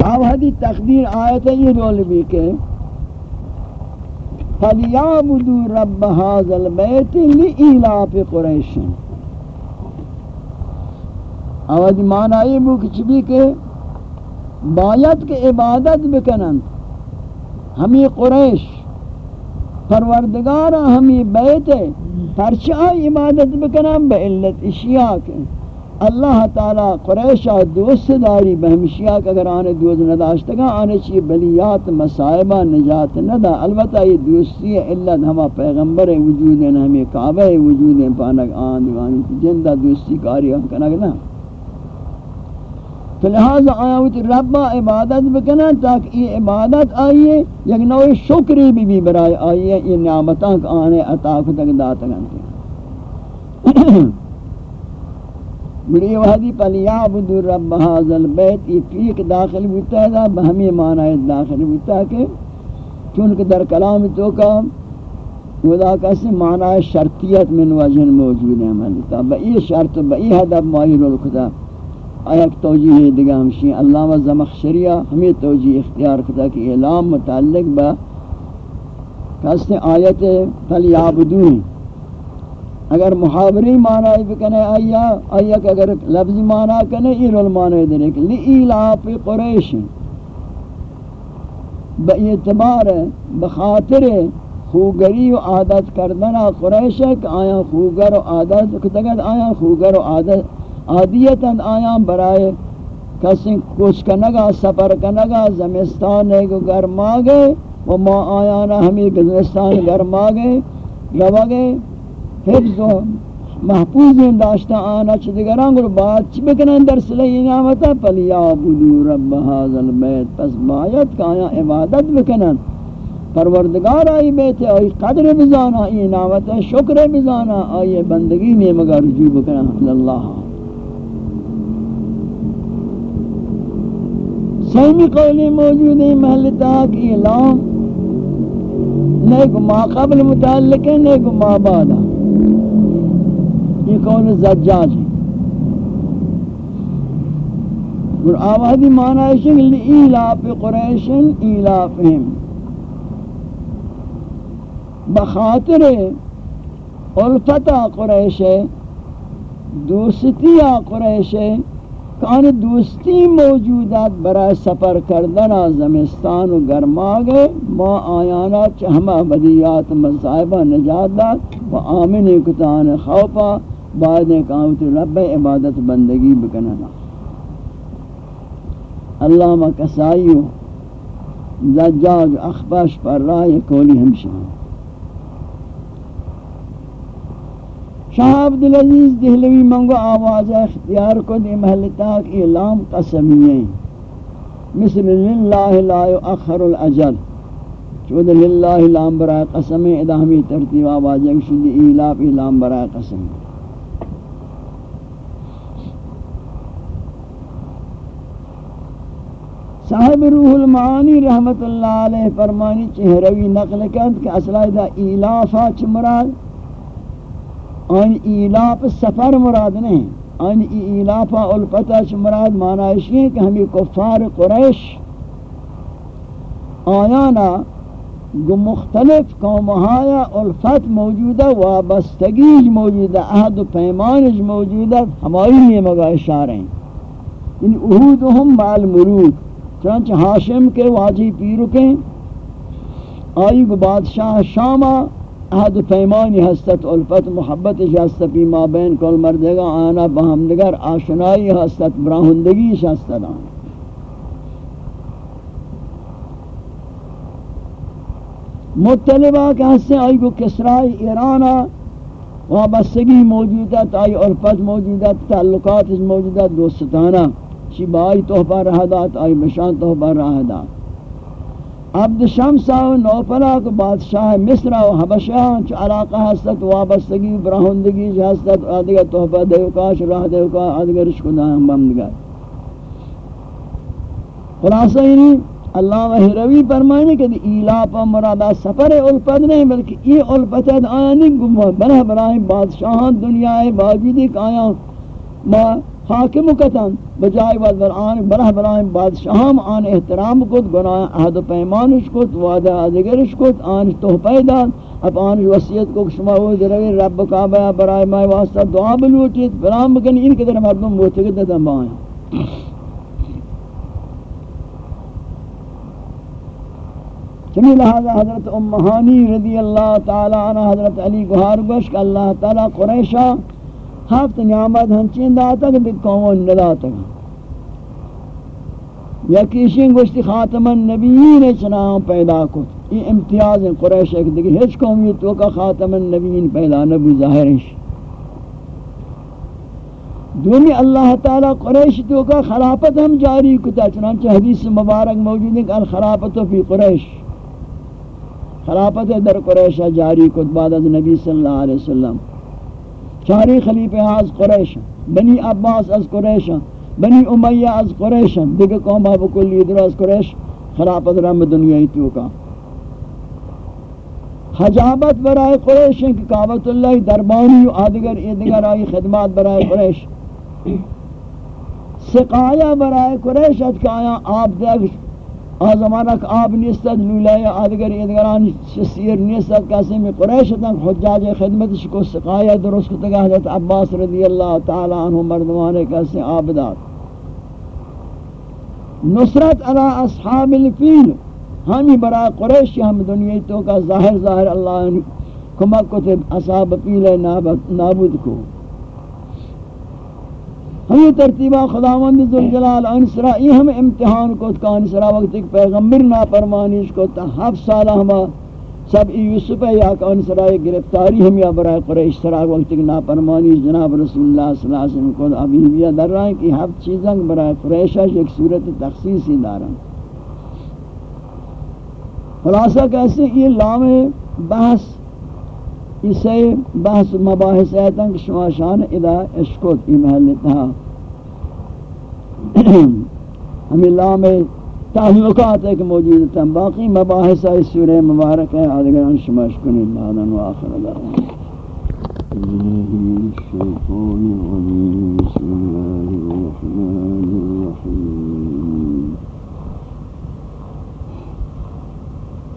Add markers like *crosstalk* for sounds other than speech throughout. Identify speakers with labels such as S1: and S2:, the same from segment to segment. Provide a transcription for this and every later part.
S1: اب حدی تقدیر آیت ہے یہ رول بھی کہ فَلْيَعْبُدُوا رَبَّ هَذَا الْبَيْتِ لِئِلَافِ قُرَيْشٍ آواز معنی یہ بو کچھ بھی کہ باید کے عبادت بکنن ہمیں قریش پروردگار ہمیں بیت ہے پرچہ عبادت بکنن بے علت اشیاء کے اللہ تعالی قریشہ دوست داری، بہمشیہ کہ اگر آنے دوست نداشتگا آنے چی بلیات مسائبہ نجات ندا۔ البتہ یہ دوستی ہے، اللہ ہما پیغمبر وجود ہے ہمیں کعبہ وجود ہے پانک آن دیوانی جندہ دوستی کاری ہم کنک نا تو لہذا آیا ہوتی ربا عبادت بکنا تاکہ یہ عبادت آئیے یک نوع شکری بھی بھی برای آئیے یہ نعمتاں آنے عطا کو تک داتا گنتے *clears throat* بڑی وحدی پلیعبد رب هذا البیت، یہ فیق داخل بوتا ہے بہمی معنی داخل بوتا ہے کہ چونکہ در کلام تو کا خدا کا سے معنی شرطیت من وجہ موجود ہے ملتا بئی شرط بئی حدب ماہر الخدا۔ آیا توجیہ دیگا ہمشی علامہ زمخشریہ ہمیں توجیہ اختیار کتا کہ اعلام متعلق با کہتے آیت فلیعبدون اگر محاوری معنی بکنے، آیا آیا کہ اگر لفظی معنی کنے، ایل المعنی دنے کہ لئیلاف قریش۔ با اعتبار بخاطر خوگری و عادت کردنا قریش کہ آیا خوگر و عادت کتگت آیا خوگر و عادت، عادیتا آیا برائے کسی کچھ کنگا، سفر کنگا، زمستان کو گرما گئے و ما آیانا ہمیں زمستان گرما گئے روا گئے حفظ و محفوظ داشتا آنا چھ دیگران گر بات چھ بکنن؟ در صلی نعمتا فلیعبدو رب هذا البیت پس باید کہ آیا عبادت بکنن. پروردگار آئی بیت، آئی قدر بزانا، آئی نعمتا شکر بزانا، آئی بندگی میں مگر رجوع بکنن. اللہ. سیمی قولی موجود ہے محلتا کی اعلام نیک ما قبل متعلق ہے نیک ما بعد. یہ قول زجاج اور آوازی معنی ہے کہ لئیلاف قریشن ایلافہم بخاطر الفتہ قریش، دوستی قریش، کان دوستی موجودات برای سفر کردن زمستان و گرما گئے ما آیانا چہما بدیات مصائبہ نجات داد و آمن کتان خوفا بعد کامت رب عبادت بندگی بکننا اللہ کسائیو زجاج اخبش پر رائے کولی ہمشان شاہ عبدالعزیز دہلوی منگو آواز اختیار کو دی محلتاک اعلام قسمیہ مثل للہ لا یؤخر العجل چود للہ لام برای قسم ادامی ترتیب آواز اکشد ایلاف اعلام برای قسم. صاحب روح المعانی رحمت اللہ علیہ فرمانی چہروی نقل کرد کہ اصلہ دا ایلافا چمراد آن ایلاف سفر مراد نہیں، آن ایلاف الفتح مراد معنی ہے کہ ہمیں کفار قریش آیانا گو مختلف قومہایا الفت موجودہ، وابستگیج موجودہ، عہد و پیمانج موجودہ، ہماری لیے مگا اشارہ ہیں۔ یعنی اہودہم مال مرود چنانچہ ہاشم کے واجی پیرکیں آئی گو بادشاہ شامہ عہد پیمانی ہستت الفت محبت ہست پی ما بین کل مردگا آنا بہمدگر آشنائی ہستت براہندگی ہستت آنا مطلبہ کہ ہستے آئی کو کسرائی ایرانا وابستگی موجودت آئی الفت موجودت تعلقات موجودت دوستانا چی بائی تحفہ رہ دات آئی بشان تحفہ رہ دات عبد شمس و نوفلا کو بادشاہ مصر و حبشہ چ علاقہ ہستت وابستگی براہندگی ہستت جی ادگا تحفہ دیو کاش راہ دیو کا ادگا رشک دا ہم بندگار خلاصہ یعنی اللہ و روی فرمانے کہ ایلا پا مرادہ سفر الفت نہیں، بلکہ یہ الفت آیا نہیں گمہ، بنہ براہم بادشاہان دنیا ہے باجی دیکھ آیا، ما حاکم کتن بجائے بعد بر آن برہ برائیں بادشاہم آن احترام کت، گناہ عہد و پیمانش کت، وعدہ آدگرش کت آن تحفہ داد اب آن وصیت کو شما ہو دروی رب کعبہ برائے مائی واسطہ دعا بلوٹید، برام بکن ان قدر مردم موتگت دن بائیں چمی لہذا حضرت امہانی رضی اللہ تعالی عنہ، حضرت علی گہار گوش کہ اللہ تعالی قریشہ ہفت نعمت ہنچین داتا کہ قوم نداتا یکیشین گوشتی خاتم النبیین چنان پیدا کت یہ امتیاز قریش ایک دیکھ ہیچ قومیت وکا خاتم النبیین پیدا نبو ظاہرش دومی اللہ تعالی قریش تو کا خلافت ہم جاری کتا چنانچہ حدیث مبارک موجود ہے کہ الخلافت فی قریش۔ خلافت در قریش جاری کت بعد از نبی صلی اللہ علیہ وسلم۔ چاری خلیفہ از قریش، بنی عباس از قریش، بنی امیہ از قریش دیکھ قوم اب کلی ادھر از قریش، خلافت رحم دنیای تو کا۔ حجابت برائے قریش کہ کعبۃ اللہ دربانی و آدگر ادگر آئی خدمات برائے قریش۔ سقایا برائے قریش ات کہ آیا آپ دیکھ آزمانک آب نیستد، لولای آدگر ادگران سیر نیستد کسی میں قریش تنگ حجاج خدمتش کو سقایا درست کتگا حضرت عباس رضی اللہ تعالی عنہ مردمان کسی آبداد نصرت علی اصحاب الفیل، ہمی برای قریش، ہم دنیا تو کا ظاہر ظاہر اللہ کمک کتب اصحاب پیل نابود کو. ہمی ترتیبہ خداوند ذوالجلال انسرا یہ ہم امتحان کو تکا انسرا وقت ایک پیغمبر نافرمانیش کو تا ہف سالہ ہما سب یوسف یا کہ انسرا گرفتاری ہم، یا برای قریش سرا وقت ایک نافرمانیش جناب رسول اللہ صلی اللہ علیہ وسلم کو ابھی بھی در رہا ہے کہ ہفت چیزیں برای قریش ایک صورت تخصیصی دارا۔ خلاصہ کیسے یہ لام بحث، اسے بحث مباحث ہے کہ شما شان ادا اشکوت ای محل تھا ہمیں لام تعلقات ایک موجود تھا باقی مباحث ہے سورہ مبارک ہے آدھگر ان شما اشکنی و آخر دعوان الشیطان الرجیم بسم اللہ الرحمن الرحیم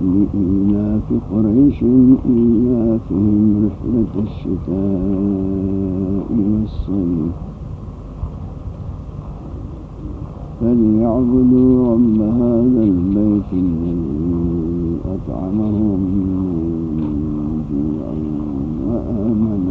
S1: لإيلاف قريش إيلافهم رحلة الشتاء والصيف فليعبدوا رب هذا البيت الذي أطعمهم من جوع وآمنهم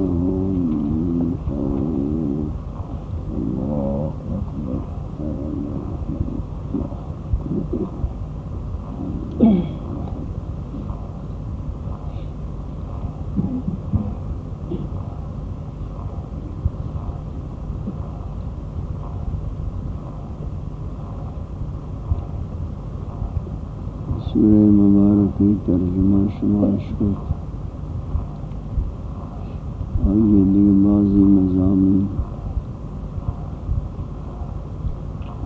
S1: مبارکی ترجمہ شمارش کو آئیے دیگر بعضی مضامین.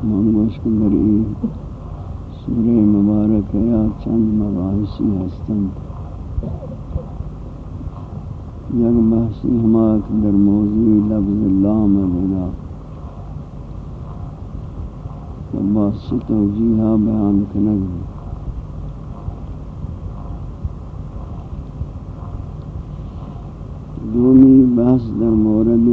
S1: منگوش کے دری سورہ مبارک یا چند مباحثی ہستن یک بحثی ہماک در موضوع لفظ لام بنا. الہ وباس توجیہہ بیان کنگ دومی بحث در مورد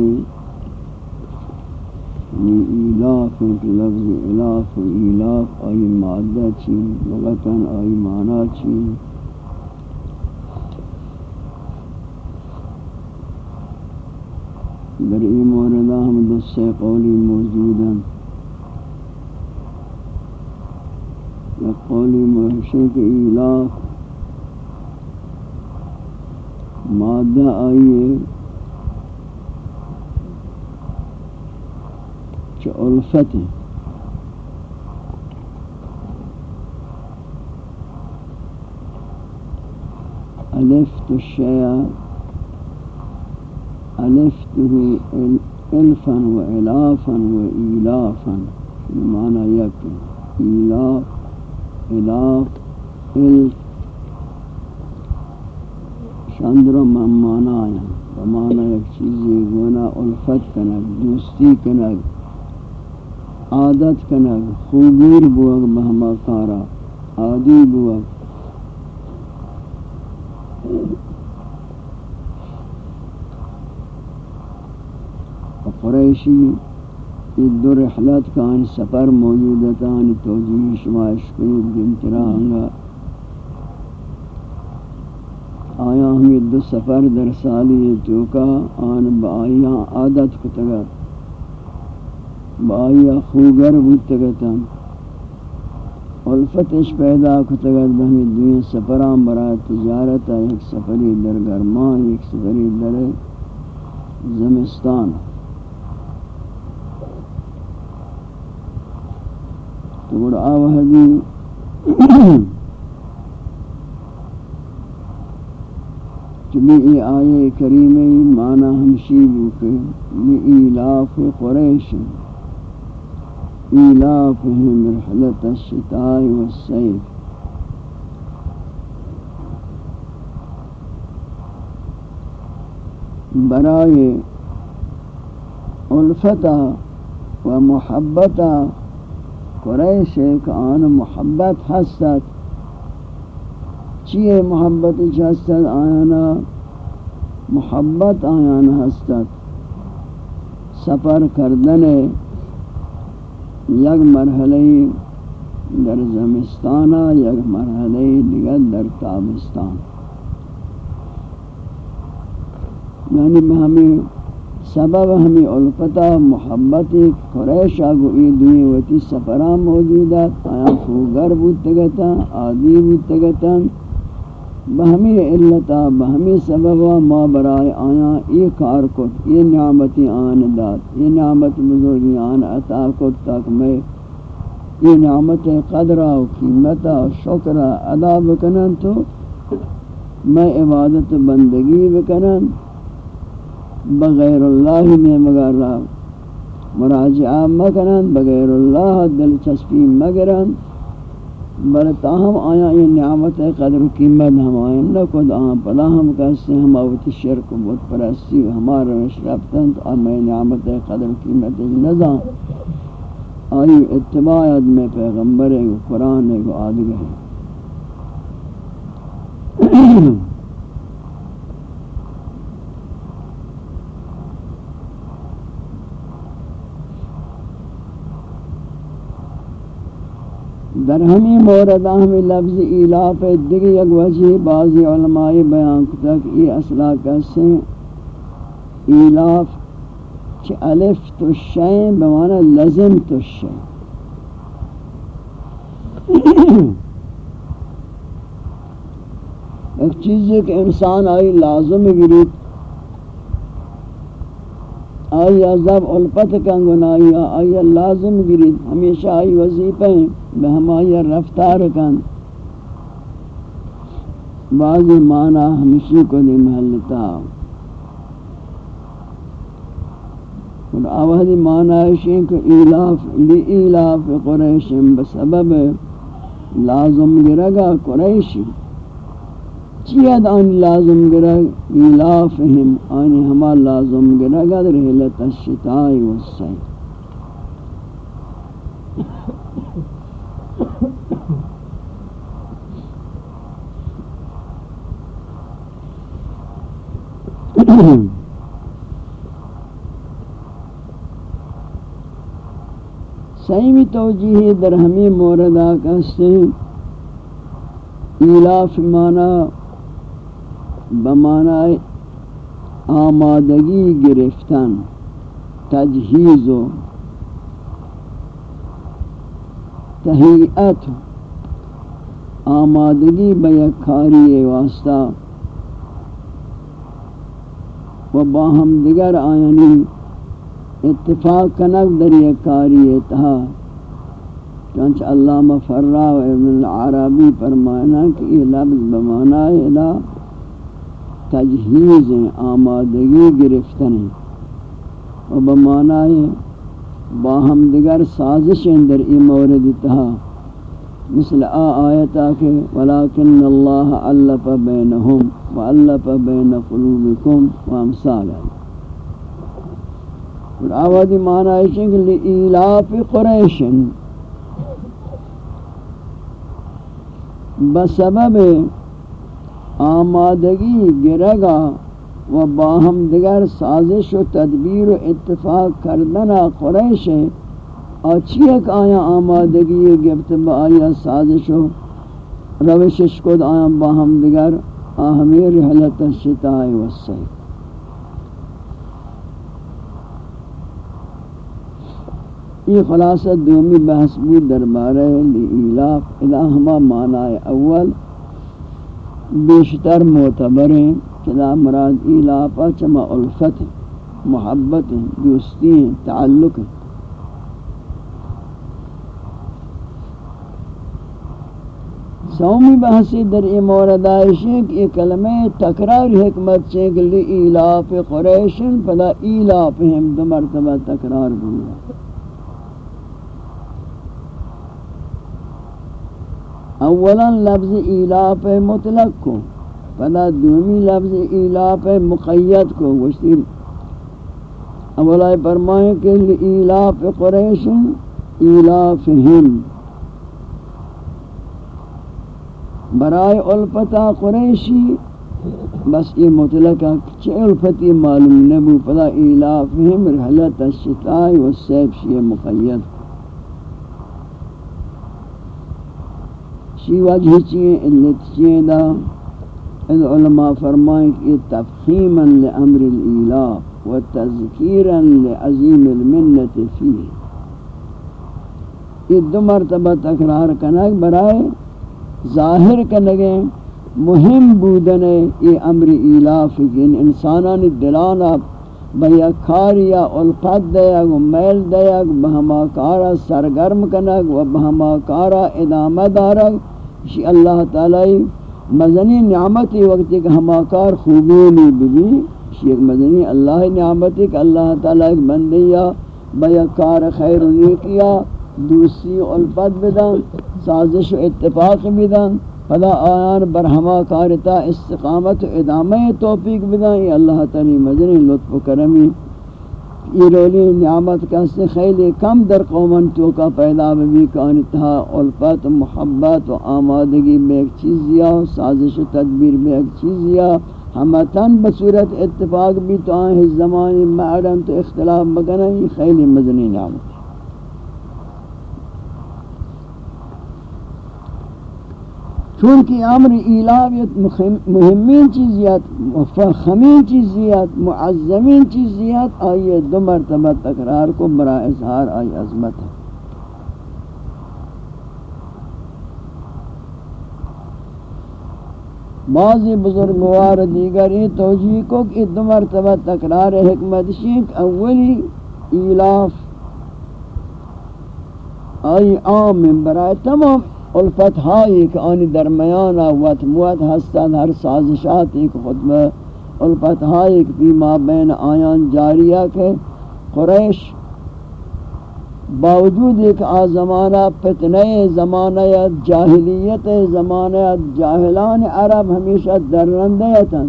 S1: ایلاف لفظ الاف و ایلاف آئی مادہ چی لغتاً آئی معنی چی در ای موردہ ہم دسے قولی موجود ہیں یک قولی محشق ایلاف مادہ آئیے؟ چ الفت الفت الشيء الفته الفا والافا والافا بمعنى يكن الاف علاف الف. شاندر مانا آیا بمانا یک چیزی گونا الفت کنک دوستی کنک عادت کنگ، خوبیر بوگ بہما کارا، عادی بوگ. قریشی یہ دو رحلت کا ان سفر موجودتا ان توجیہ شمائش کنید گنترا ہنگا آیا ہمیں دو سفر در سالی توکا، آن با آیا عادت کتگر با آیا خوگر بودتگتا. الفتش پیدا کتگر بہمی دوئیں سفران برای تجارتا ایک سفری در گرمان، ایک سفری در زمستان. تو گوڑ آوہدی چمی ای آئے کریمی مانا ہمشی بوکے لی ایلاف قریش ایلافهم رحلت الشتاء والسیف برائے الفتا و محبتا قریش ایک آن محبت حسد چیئے محبت حسد آیانا؟ محبت آیانا حسد سفر کردن یک مرحلے در زمستانہ، یک مرحلے دیگر در تابستان۔ یعنی ہمیں سبب ہمیں الفتہ محبت قریش آگو ای دوئی وتی سفران موجودت آیا خوگر بودتگتا عادی بودتگتا بہمی علتا، بہمی سببا ما برائے آیا، ای کار کت یہ نعمتی آن داد یہ نعمت بزرگی آن عطا کت تک میں یہ نعمت قدرہ و قیمتہ و شکرہ ادا بکنن تو، میں عبادت بندگی بکنن، بغیر اللہ میں مگر رہا مراجعہ مکنن، بغیر اللہ دلچسپی مگرن بل تاہم آیا یہ نعمت قدر و قیمت ہم آئیں نہ کد آن پدا ہم کہتے ہیں، ہم آوت شرک و بود پرستی و ہمارا روش رفتن۔ تو آم یہ نعمت قدر و قیمت نظام آئی اتباعیت میں پیغمبر ہے قرآن ہے آدھگا ہے۔ در ہمی مورد ہمی لفظ ایلاف دیگی یک وجہ بعضی علماء بیان کتک ای اصلا کسے ایلاف چھ الف تو شین بمانا لزم تو شین. *coughs* ایک چیز ہے کہ انسان آئی لازم گریت آئی عذاب الپت کن گنائی آئی لازم گرید، ہمیشہ آئی وظیفہ ہیں بہم آئی رفتار کن۔ بعض معنی ہمیشی کو دی محلتا۔ اور آوہدی معنی ہے کہ ایلاف، لی ایلاف قریش بسبب لازم گرگا قریشی۔ چیت آن لازم گرگ ایلافہم آنی ہما لازم گرگ در حلت الشتائی والسائی سیمی توجیہ در ہمیں موردہ کہتے ہیں ایلاف مانا بمانای آمادگی گرفتن، تجهیز و تهیئت. آمادگی به یک کاری واسطه و با هم دیگر آیانی اتفاق کنک در یک کاری اتحا چونچہ علامہ فرہ و ابن العربی فرمانا کہ یہ لفظ بمانا ہے تجہیز آمادگی گرفتن و بمعنی باہم دیگر سازش در ای مورد تہا۔ مثل آ آیتا کہ ولیکن اللہ علف بینہم و علف بین قلوبکم و امثال اور آوازی معنی ہے کہ لئیلاف قریشن بسبب آمادگی گرگا و باہم دیگر سازش و تدبیر و اتفاق کردنا قریش. ہے اچھی ایک آیا آمادگی گفت با آیا سازش و روشش کد آیا باہم دیگر آہمی رحلت الشتاء و یہ خلاصہ دومی بحث بود دربارہ لئیلاف الہما معنی اول بیشتر معتبر ہیں چلا مراد ایلافہ چما الفت محبت ہیں، دوستی ہیں، تعلق ہیں۔ سومی بحثی در ای مورد کہ یہ کلمہ تکرار حکمت چیک لی ایلاف قریشن، پدا ایلاف ہم دو مرتبہ تکرار بھولا۔ اولا لفظ ایلاف مطلق کو، پدا دومی لفظ ایلاف مقید کو گوشتی اولا فرمائے کہ ایلاف قریش ایلاف ہم برائے الفتا قریشی، بس یہ مطلق ہے چھ الفتی معلوم نبو پدا ایلاف ہم رحلت الشتائی والسیب شیئے مقید شی وجہ چیئے علت چیئے دا۔ اذ علماء فرمائیں کہ تفخیما لعمر الالہ و تذکیرا لعظیم المنت فیہ۔ یہ دو مرتبہ تکرار کنک برائے ظاہر کنگے مہم بودنے یہ امر الہ فکن انسانان دلانا بیا کاریا الفت دیگ و میل دیگ بہما کارا سرگرم کنگ و بہما کارا ادامہ دارگ شی اللہ تعالی مزنی نعمتی وقتی کہ ہماکار خوبی بھی شی ایک مزنی اللہ نعمتی کہ اللہ تعالی ایک بندیا بیکار خیر و نیکیا دوسری الفت بدن، سازش و اتفاق بدن، پدا آیان بر ہما کارتا استقامت و ادامہ توفیق بدن، یہ اللہ تعالی مزنی لطف و کرمی یہ رولی نعمت کا خیلی کم در قومن تو کا پیدا بھی کان تھا الفت، محبت و آمادگی میں ایک چیز یا سازش و تدبیر میں ایک چیز یا ہمتن بصورت اتفاق بھی تو آئیں زمانی معرم تو اختلاف مگنا یہ خیلی مدنی نعمت۔ چونکہ امر الہیت مهمین چیزیات مفخمین چیزیات معظمین چیزیات آئیے دو مرتبہ تکرار کو برا اظہار آئی عظمت ہے۔ بعضی بزرگوار دیگر یہ توجیہ کو کہ دو مرتبہ تکرار حکمت شیخ اولی ایلاف آئی عام برائے تمام الفت ہائی کہ آنی درمیان وقت موت ہستن ہر سازشات ایک خود میں الفت ہائی کہ بیما بین آیان جاریہ کے قریش باوجود ایک آ زمانہ فتنہ زمانہ جاہلیت زمانہ جاہلان عرب ہمیشہ درندے درندیتاں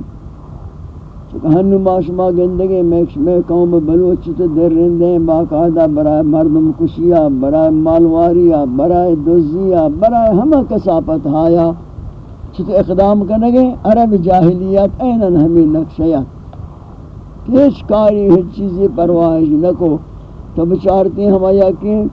S1: ہنو ماشما گندگی میکش میں قوم بلوچ تو در رندے باقاعدہ برائے مردم کشیا برائے مالواریا برائے دوزیا برائے ہمہ کسافت ہایا چھت اقدام کرنگے عرب جاہلیت اینن ہمیں نقشیات کیش کاری ہر چیزی پرواہش نکو۔ تو بچارتی ہمیں یقین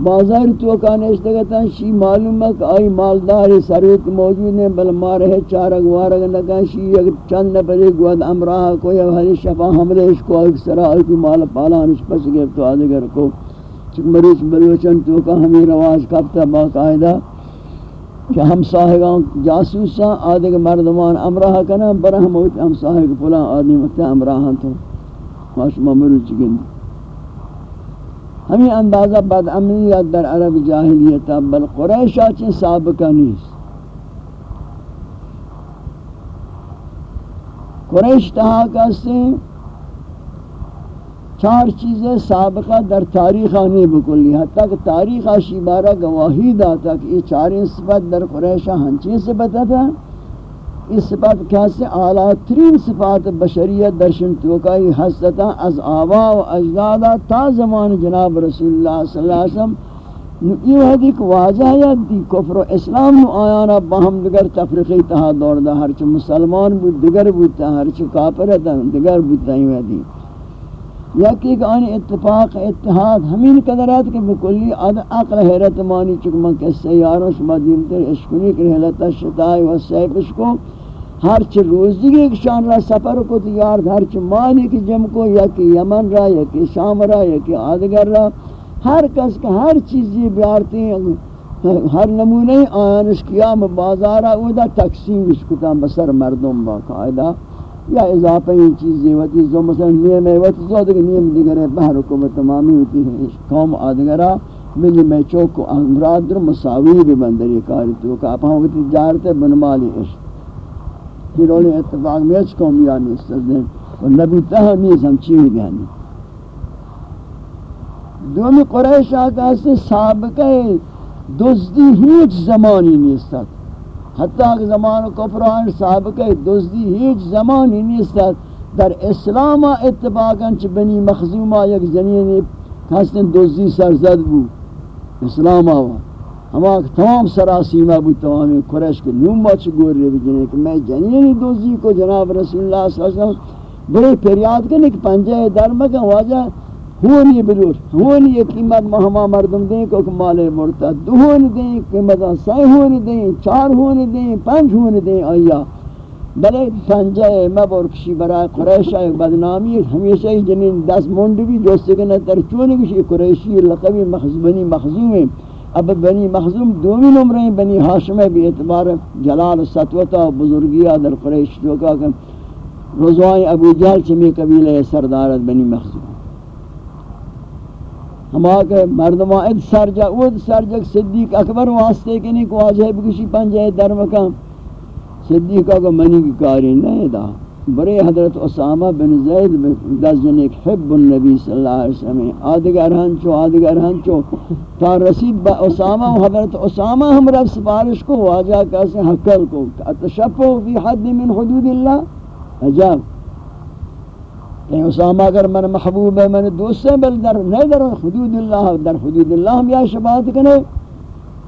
S1: بازار تو کانے اشتگتا شی معلوم ہے کہ آئی مالداری سروت موجود ہیں، بل مارے چارک وارک نکا شی اگر چند نپری گواد امراہ کو یا حلی شفا حملے اس کو ایک سرا آئی کی مال پالان اس پس گئے تو آدھگر کو۔ چک مریچ بلوچن تو کا ہمیں رواج کبتا باقاعدہ کہ ہم صاحبان جاسوسا آدھگر مردمان امراہ کنا، برہم ہوتا ہم صاحب پلا آدمی مکتا امراہاں تو۔ ماشما مروچ گندی ہمیں اندازہ بد امنیت در عرب جاہلیت بل قریش آچیں سابقہ نیست. قریش تہا کہتے چار چیزیں سابقہ در تاریخ آنے بکلی. حتی کہ تاریخ آشی بارہ گواہی داتا کہ یہ چاریں صفت در قریشہ ہنچیں صفت تھا اس صفات کیسے اعلیٰ ترین صفات بشریت درشن توکائی حسدتا از آبا و اجدادا تا زمان جناب رسول اللہ صلی اللہ علیہ وسلم یہ حدی کہ واضح ہے دی کفر و اسلام نو آیانا باہم دگر تفریقی تہا دور دا ہرچ مسلمان بود دگر بودتا ہرچ کافر ہے دگر بودتا ہی حدی یا کہ آنی اتفاق اتحاد ہمین قدرات کے بکلی عقل حیرت مانی چکمہ کے سیاروں شما دیمتر اشکنی کر حلتا شتائی و سیفش کو۔ ہر چ روزی کے شان را سفر کو تیار ہر چ مالی کی جم کو، یا کہ یمن را یا کہ شام را یا کہ آدگر را ہر کس کا ہر چیز یہ بیارتی ہیں، ہر نمونے آنش کیا بازارا او دا تقسیم اس کو کتا بسر مردم با قاعدہ۔ یا اضافہ یہ چیزیں ہوتی، جو مثلا نیم ہے ہوتی جو دیکھ نیم دیگر ہے بہر حکومت تمامی ہوتی ہے قوم آدگرہ ملی میں چوک کو امراد در مساوی بھی بندر یہ کاری تو، کہ آپ ہم تجارت بنمالی عشق۔ پھر اتفاق میں اچھ قوم یعنی استدین اور نبی تہا نیز ہم چیوی گانی دومی قریش آقا سے سابقہ دزدی ہیچ زمانی نیستت حتی کہ زمان کفران سابقہ دزدی ہیچ زمانی نیستت در اسلام اتفاقا چھ بنی مخزومہ یک زنین کھاستن دزدی سرزد بو۔ اسلام آوا۔ ہما تمام سراسیمہ بود تمامی قریش کے نوم باچ گور رہے بجنے کہ میں جنین دوزی کو جناب رسول اللہ صلی اللہ علیہ وسلم بڑے پریاد کرنے کہ پنجہ درمکہ واجہ ہونی بلور ہونی یہ قیمت مہما مردم دیں کہ مال مرتد، دو ہونی دیں قیمت سائے ہونی دیں چار ہونی دیں پنج ہونی دیں آیا. بلے پنجہ مبور کشی برای قریش آئے بدنامی ہمیشہ ہی جنین دس منڈ بھی جو سکنے ترچونے کشی، قریشی لقبی مخزومی مخزوم ہے اب بنی مخزوم دومی نمرے بنی حاشمہ بھی اعتبار جلال سطوتا بزرگیہ در قریش جو کہا کہ روزوائیں ابو جہل چمی قبیلہ سردارت بنی مخزوم۔ ہما کہ مردمہ اد سرجا ود سرجا صدیق اکبر واسطے کہ نہیں کو آجے بکشی پنجے در مکان صدیق کا منی کی کاری نہیں دا۔ برے حضرت اسامہ بن زید دس جنیک حب النبی صلی اللہ علیہ وسلم آدگر ہنچو آدگر ہنچو تا رسید با اسامہ و حضرت اسامہ ہم رب سپارش کو، واجہ کیسے حقل کو۔ اتشفو فی حد من حدود اللہ۔ عجب۔ کہ اسامہ، اگر من محبوب ہے، من دوست ہے، بل در نہیں در حدود اللہ، در حدود اللہ ہم یا شباہت کنے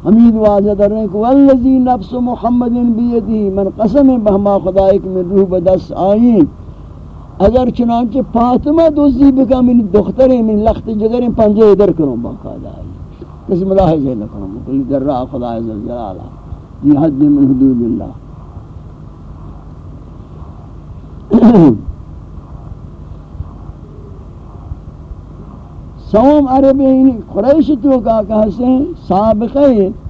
S1: حمید واضح در رہے ہیں کہ والذی نفس محمد بیدی من قسم بہما خدایک من روح بدس آئین اگر چنانچہ فاطمہ دوزی بکا، من دختر، من لخت جگر پنجے ادھر کروں باقاعدہ آئی کس ملاحظہ لکنوں کلی در رہا خدای جلالہ۔ یہ حد من حدود اللہ۔ *clears throat* سوم عربی قریش تو کا کہتے ہیں سابقہ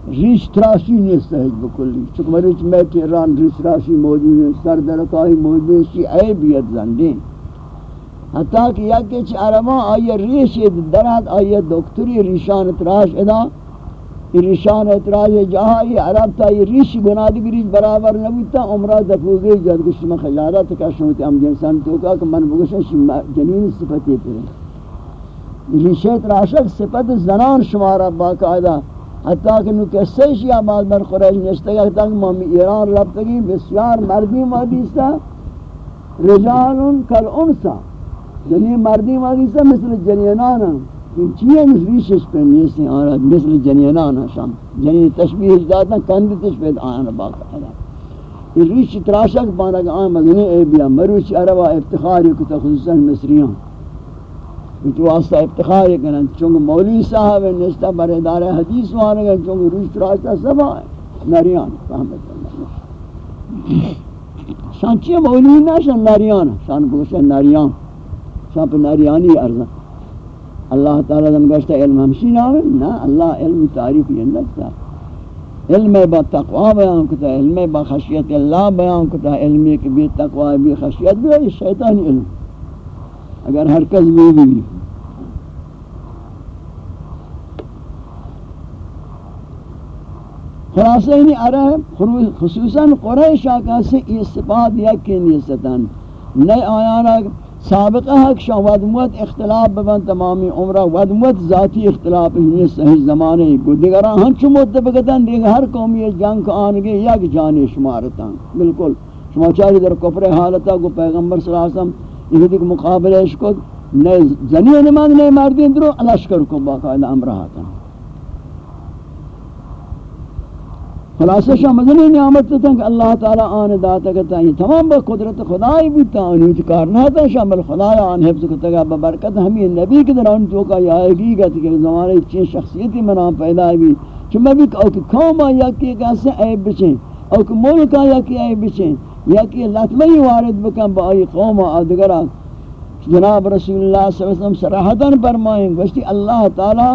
S1: ریش تراشی نیست ہے بکلی چکہ مریچ میں کہ ایران ریش تراشی موجود ہے سر درکاہی موجود ہے شی عیبیت زندین حتیٰ کہ یا کہ عربان آئی ریش درد آئی دکتری ریشان تراش ادا۔ ریشان اتراج جہاں یہ عرب تا یہ ریش گناہ دی ریش برابر نبوتا عمرہ دفو گئی جد کشت میں خجارت کشمتی ام جنسان تو کا کہ من بگشن جنین صفتی پر ریشت راشق صفت زنان شمارا باقاعدہ. حتیٰ کہ نو کسی شیعہ بعد بر قریش نشتے گا تک مامی ایران ربتگی بسیار مردی مادیستا رجال کل انسا. یعنی مردی مادیستا مثل جنینانا این چیئے مثل ریشش پر نیستی؟ آنا مثل جنینانا شام جنین یعنی تشبیح داتا کندتش پید آنا باقاعدہ. یہ ریش تراشق بانا کہ آن مدنی اے بیا. مروچ عربہ افتخاری کتا، خصوصا مصریان. وچ واسطہ افتخار کرن چونکہ مولوی صاحب نشتا بر ادارہ حدیث وانے گا چونکہ روش راشتہ سبا ہے ناریان فهمت اللہ شان چیئے مولوی نا شان ناریان شان بگوشن ناریان شان پر ناریانی ارزا اللہ تعالیٰ دن گوشتا علم ہمشی ناوے نا اللہ علم تعریف یہ نکتا علم با تقوی بیان کتا، علم با خشیت اللہ بیان کتا علمی کہ بھی تقوی بھی خشیت بھی شیطانی علم۔ اگر ہر کس بھی بھی خلاصہ اینی عرب خصوصاً قریش آقا سے یہ صفات یکی نیستن نئے آیانا سابقہ حق شاہ ودموت اختلاف ببن تمامی عمرہ، ودموت ذاتی اختلاف ہی صحیح زمانے کو دیگران ہنچو متفقتاً دیگر ہر قومی جنگ آنگے یک جانی شمارتاں۔ بالکل، شما چاری در کفر حالتا کو پیغمبر صلی اللہ علیہ وسلم یہ دیکھ مقابلش کو نئے زنی نماز نئے مردین. درو لشکر کو باقاعدہ امرہ کن خلاصہ شاہ مدنی نعمت تھا کہ اللہ تعالی آن داتا کہتا ہے تمام با قدرت خدای بودتا آنی اتکار نہ تھا شامل خدای آن حفظ کتا گا ببرکت ہمیں نبی کے در آن تو کا یہ آئے گی گا کہ زمانے چین شخصیتی منا پیدا بھی چون میں بھی کہا کہ قوم آیا کہ کیسے عیب بچیں او کہ ملک آیا کہ عیب بچیں یا کہ لطمہی وارد بکن با آئی قوم آدگرہ جناب رسول اللہ صلی اللہ علیہ وسلم سراحتاً فرمائیں، گوشتی اللہ تعالی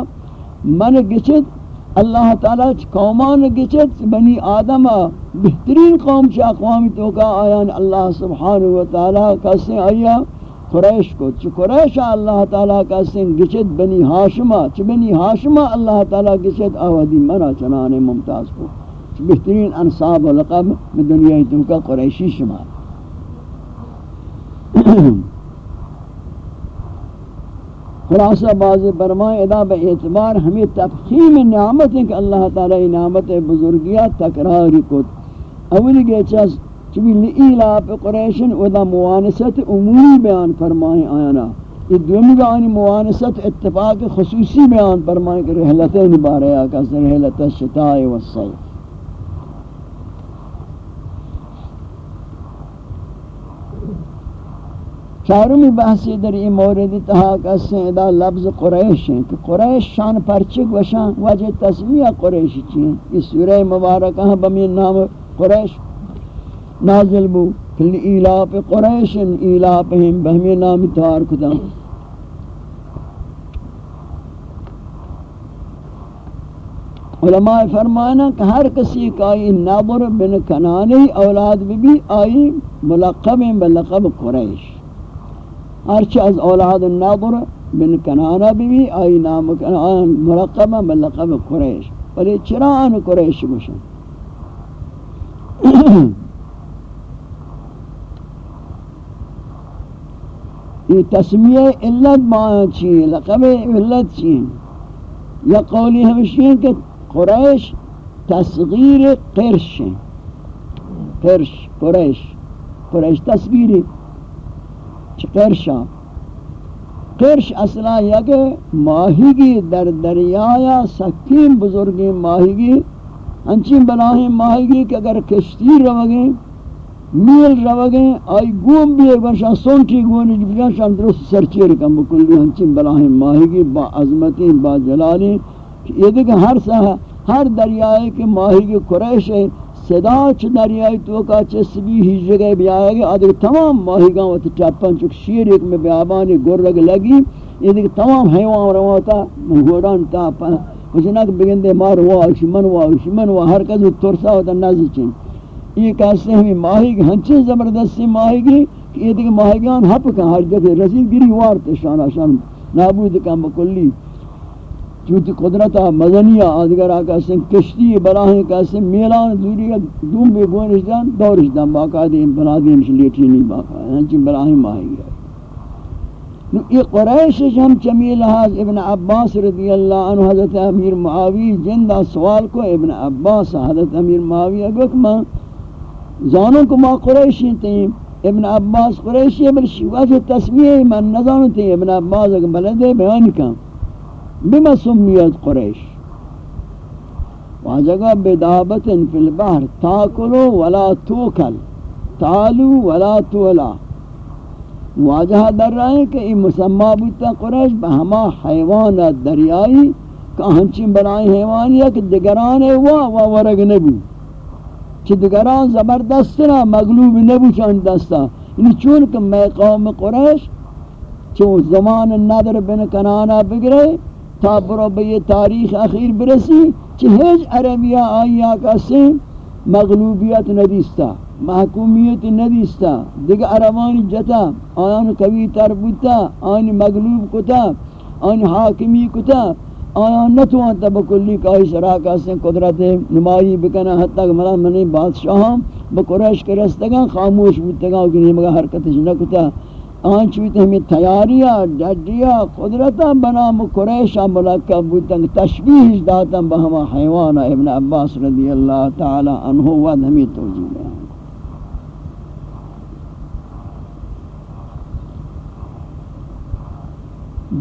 S1: من گچت، اللہ تعالی قومان گچت، بنی آدم بہترین قوم چا اقوامی تو کا آیان اللہ سبحانہ وتعالی کسے آیا قریش کو۔ چ قریش اللہ تعالی کسے گچت، بنی ہاشمہ چ بنی ہاشمہ اللہ تعالی گچت آوادی منا چنان ممتاز کو۔ بہترین انصاب و لقب دنیا تو کا قریشی شمار۔ خلاصہ باز برمائے ادا بے اعتبار ہمیں تفخیم نعمت ہے کہ اللہ تعالی نعمت بزرگیہ تکراری کت اولی گے چاز چبی لئیلا پہ قریشن ادا موانست عمومی بیان فرمائیں آیانا۔ یہ دومی گا آنی موانست اتفاق خصوصی بیان فرمائیں کہ رحلتیں بارے آکا سر رحلت الشتاء والصیف چارمی بحثی در این مورد تہا کسی ادا لفظ قریش ہیں کہ قریش شان پرچک وشان وجہ تسمیہ قریش چین یہ سورہ مبارکہ ہاں بمین نام قریش نازل بو۔ کل ایلاپ قریش ایلاپ ایلاپہم بہمین نام تار کتا علماء فرمانا کہ ہر کسی کا آئی نابر بن کنانی اولاد بھی بھی آئی ملقب بلقب قریش۔ ہرچی از اولاد الناظر بن کنانہ بھی آئی نام کنان مرقبہ ملقب قریش. ولی چرا آن قریش بشن. *clears throat* یہ تسمیہ علت ماں چیئے لقب علت چیئے یا قولی ہمشی ہیں کہ قریش تصغیر قرش قرش، قریش. قریش تصغیری. قرشا قرش اصلا یک ماہیگی در دریایا سکیم بزرگی ماہیگی، انچین بناہیں ماہیگی کہ اگر کشتی روگیں میل روگیں آئی گوم بھی ایک برشان سونٹی گونی جبجان شان درست سرچیر کم بکلی انچین بناہیں ماہیگی با عظمتی، با جلالی۔ یہ دیکھ ہر سا ہر دریائے کے ماہیگی قریش ہے صدا چ دریائی تو کا چسبی ہی جگہ بھی آئے گا ادھر تمام ماہی گاں وت چپن چک شیر ایک میں بیابانی گرگ لگی، یہ دیکھ تمام حیوان رواتا گوران تا وجنک بگندے مار ہوا اش من ہوا اش من ہوا، ہر کس ترسا ہوتا نازی چین۔ یہ کہتے ہیں ماہی گی ہنچے زبردستی ماہی گی کہ یہ دیکھ ماہی گان ہپ کا ہر جگہ رسید گری وارت شان شان، نابود کم بکلی چوتی قدرتا مدنیہ آدگر آکا سن کشتی براہیں کا سن میلان، دوری دوم بے گونش دان، دورش دان باقا دے بنادی ہمشن لیٹی نہیں باقا ہنچی براہیں ماہی گیا۔ نو، یہ قریش ہم چمی لحاظ ابن عباس رضی اللہ عنہ، حضرت امیر معاوی جندہ سوال کو ابن عباس، حضرت امیر معاوی اگر کما زانوں کو ما قریشی تیم ابن عباس قریشی بل شیوہ تسمیہ من نظانوں تیم ابن عباس اگر بلدے بیانی کام بما سمیت قریش. واجگا بدابت فی البحر، تاکلو ولا توکل، تالو ولا تولا. واجہ در رہے ہیں کہ یہ مسمع بودتا قریش بہما حیوان دریائی، کہ ہنچین بنائی حیوان یا کہ دگران ہے وا وا ورگ نبو چھ دگران زبردست نا مغلوب نبو چاند دستا یعنی چون کہ میں قوم قریش، چون زمان ندر بن کنانا بگرے تا برو به تاریخ اخیر برسی چه هیچ عربیہ آیا کسی مغلوبیت ندیستا، محکومیت ندیستا. دیگه عربانی جتا آیان قوی تر بودتا آیان مغلوب کتا آیان حاکمی کتا. آیان نتوانتا بکلی کائی سرا کسی قدرت نمائی بکنا حتی کہ ملا منی بادشاہاں بقریش کرستگا خاموش بودتگا کہ مگا حرکتش نکتا. آن چویت ہمیں تیاریا ججیا قدرتا بنام قریشا ملکہ بودتاں تشبیح داتا بہما حیوانا ابن عباس رضی اللہ تعالی عنہ ود ہمیں توجیہ ہے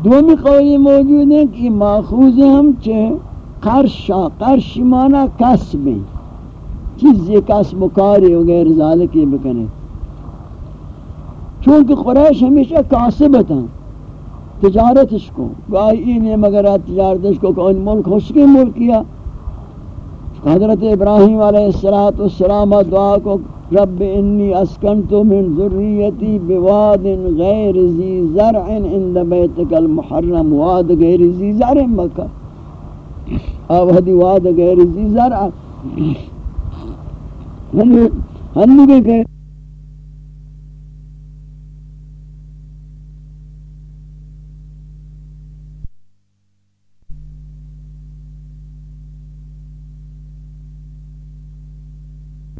S1: دومی قولی موجود ہیں کہ ماخوز ہم چھے قرشا قرشی مانا کسب چیز یہ کسب کاری وغیر ذالکی بکنے۔ چونکہ قریش ہمیشہ کاسبت ہیں تجارتش کو گاہی این مگر تجارتش کو کہ ان ملک خوشکی ملک کیا حضرت ابراہیم علیہ السلام والسلام دعا کو رب انی اسکنت من ذریتی بواد غیر زی زرع عند بیتک المحرم واد غیر زی زرع مکہ اب ہدی واد غیر زی زرع ہنو کہ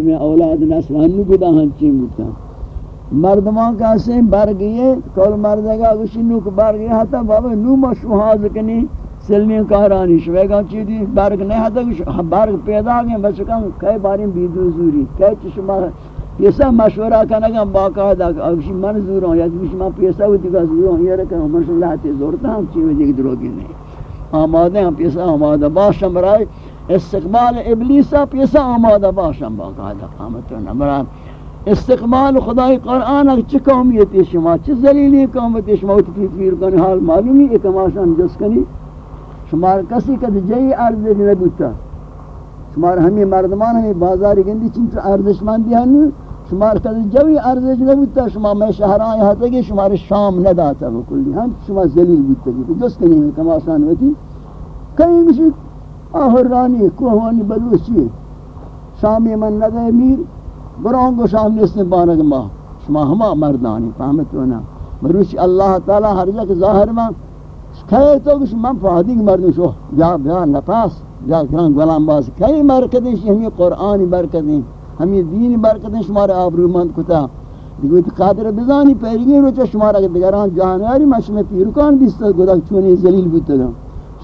S1: میں اولاد نسل نسلانو گدا ہنچی بوتا مردمان کا سے برگئے کول مردگا گشنو کو برگئے ہتا بابا نو مشوہاز کنی سلمی کارانی شوے گا چی دی؟ برگ نہیں ہتا برگ پیدا گئے بس کم کئی باری بیدو زوری، کئی چشمہ پیسا مشورہ کنگا باقاعدہ اگشی من زور یا کسی من پیسا ہوتی گا زور یہ رکھا من شو اللہ زورتا ہم، چی وجہ کی دروگی نہیں۔ آمادے ہم پیسا آمادہ، باشم رائے استقبال ابلیسا پیسا آماده باشم با قاعده قامتون برای استقبال خدای قرآن چه قومیتی شما؟ چه زلیلی قومیتی شما؟ تو پیر کنی حال معلومی اکماشان جس کنی؟ شما کسی که جایی ارزش نبودتا شما همین مردمان همین بازاری گندی ارزش ارزشمندی دیان شما کسی جایی ارزش نبودتا شما می شهران حتی که شما شام نداتا بکلی هم شما ذلیل بودتا جس کنی وتی. کہیں کئی آہرانی کوہوانی بلوچی۔ شامی من ندے میر بران گو شام نیستن بانگ ماہ۔ شما ہما مردانی فهمتونا مروچی اللہ تعالی ہر جا کہ ظاہر میں کہے تو کچھ من فہدی کی مردن شو۔ بیا بیا نپاس بیا گران گلان باز کئی مرکتیں ہمیں قرآنی برکتیں ہمیں دینی برکتیں شمار آبرو مند کتا۔ دیگوی قادر بزانی پیرگی رو روچا شمار اگر دیگران جہانیاری مشمع پیرکان بیستا گودا چونی زلیل بیتا گا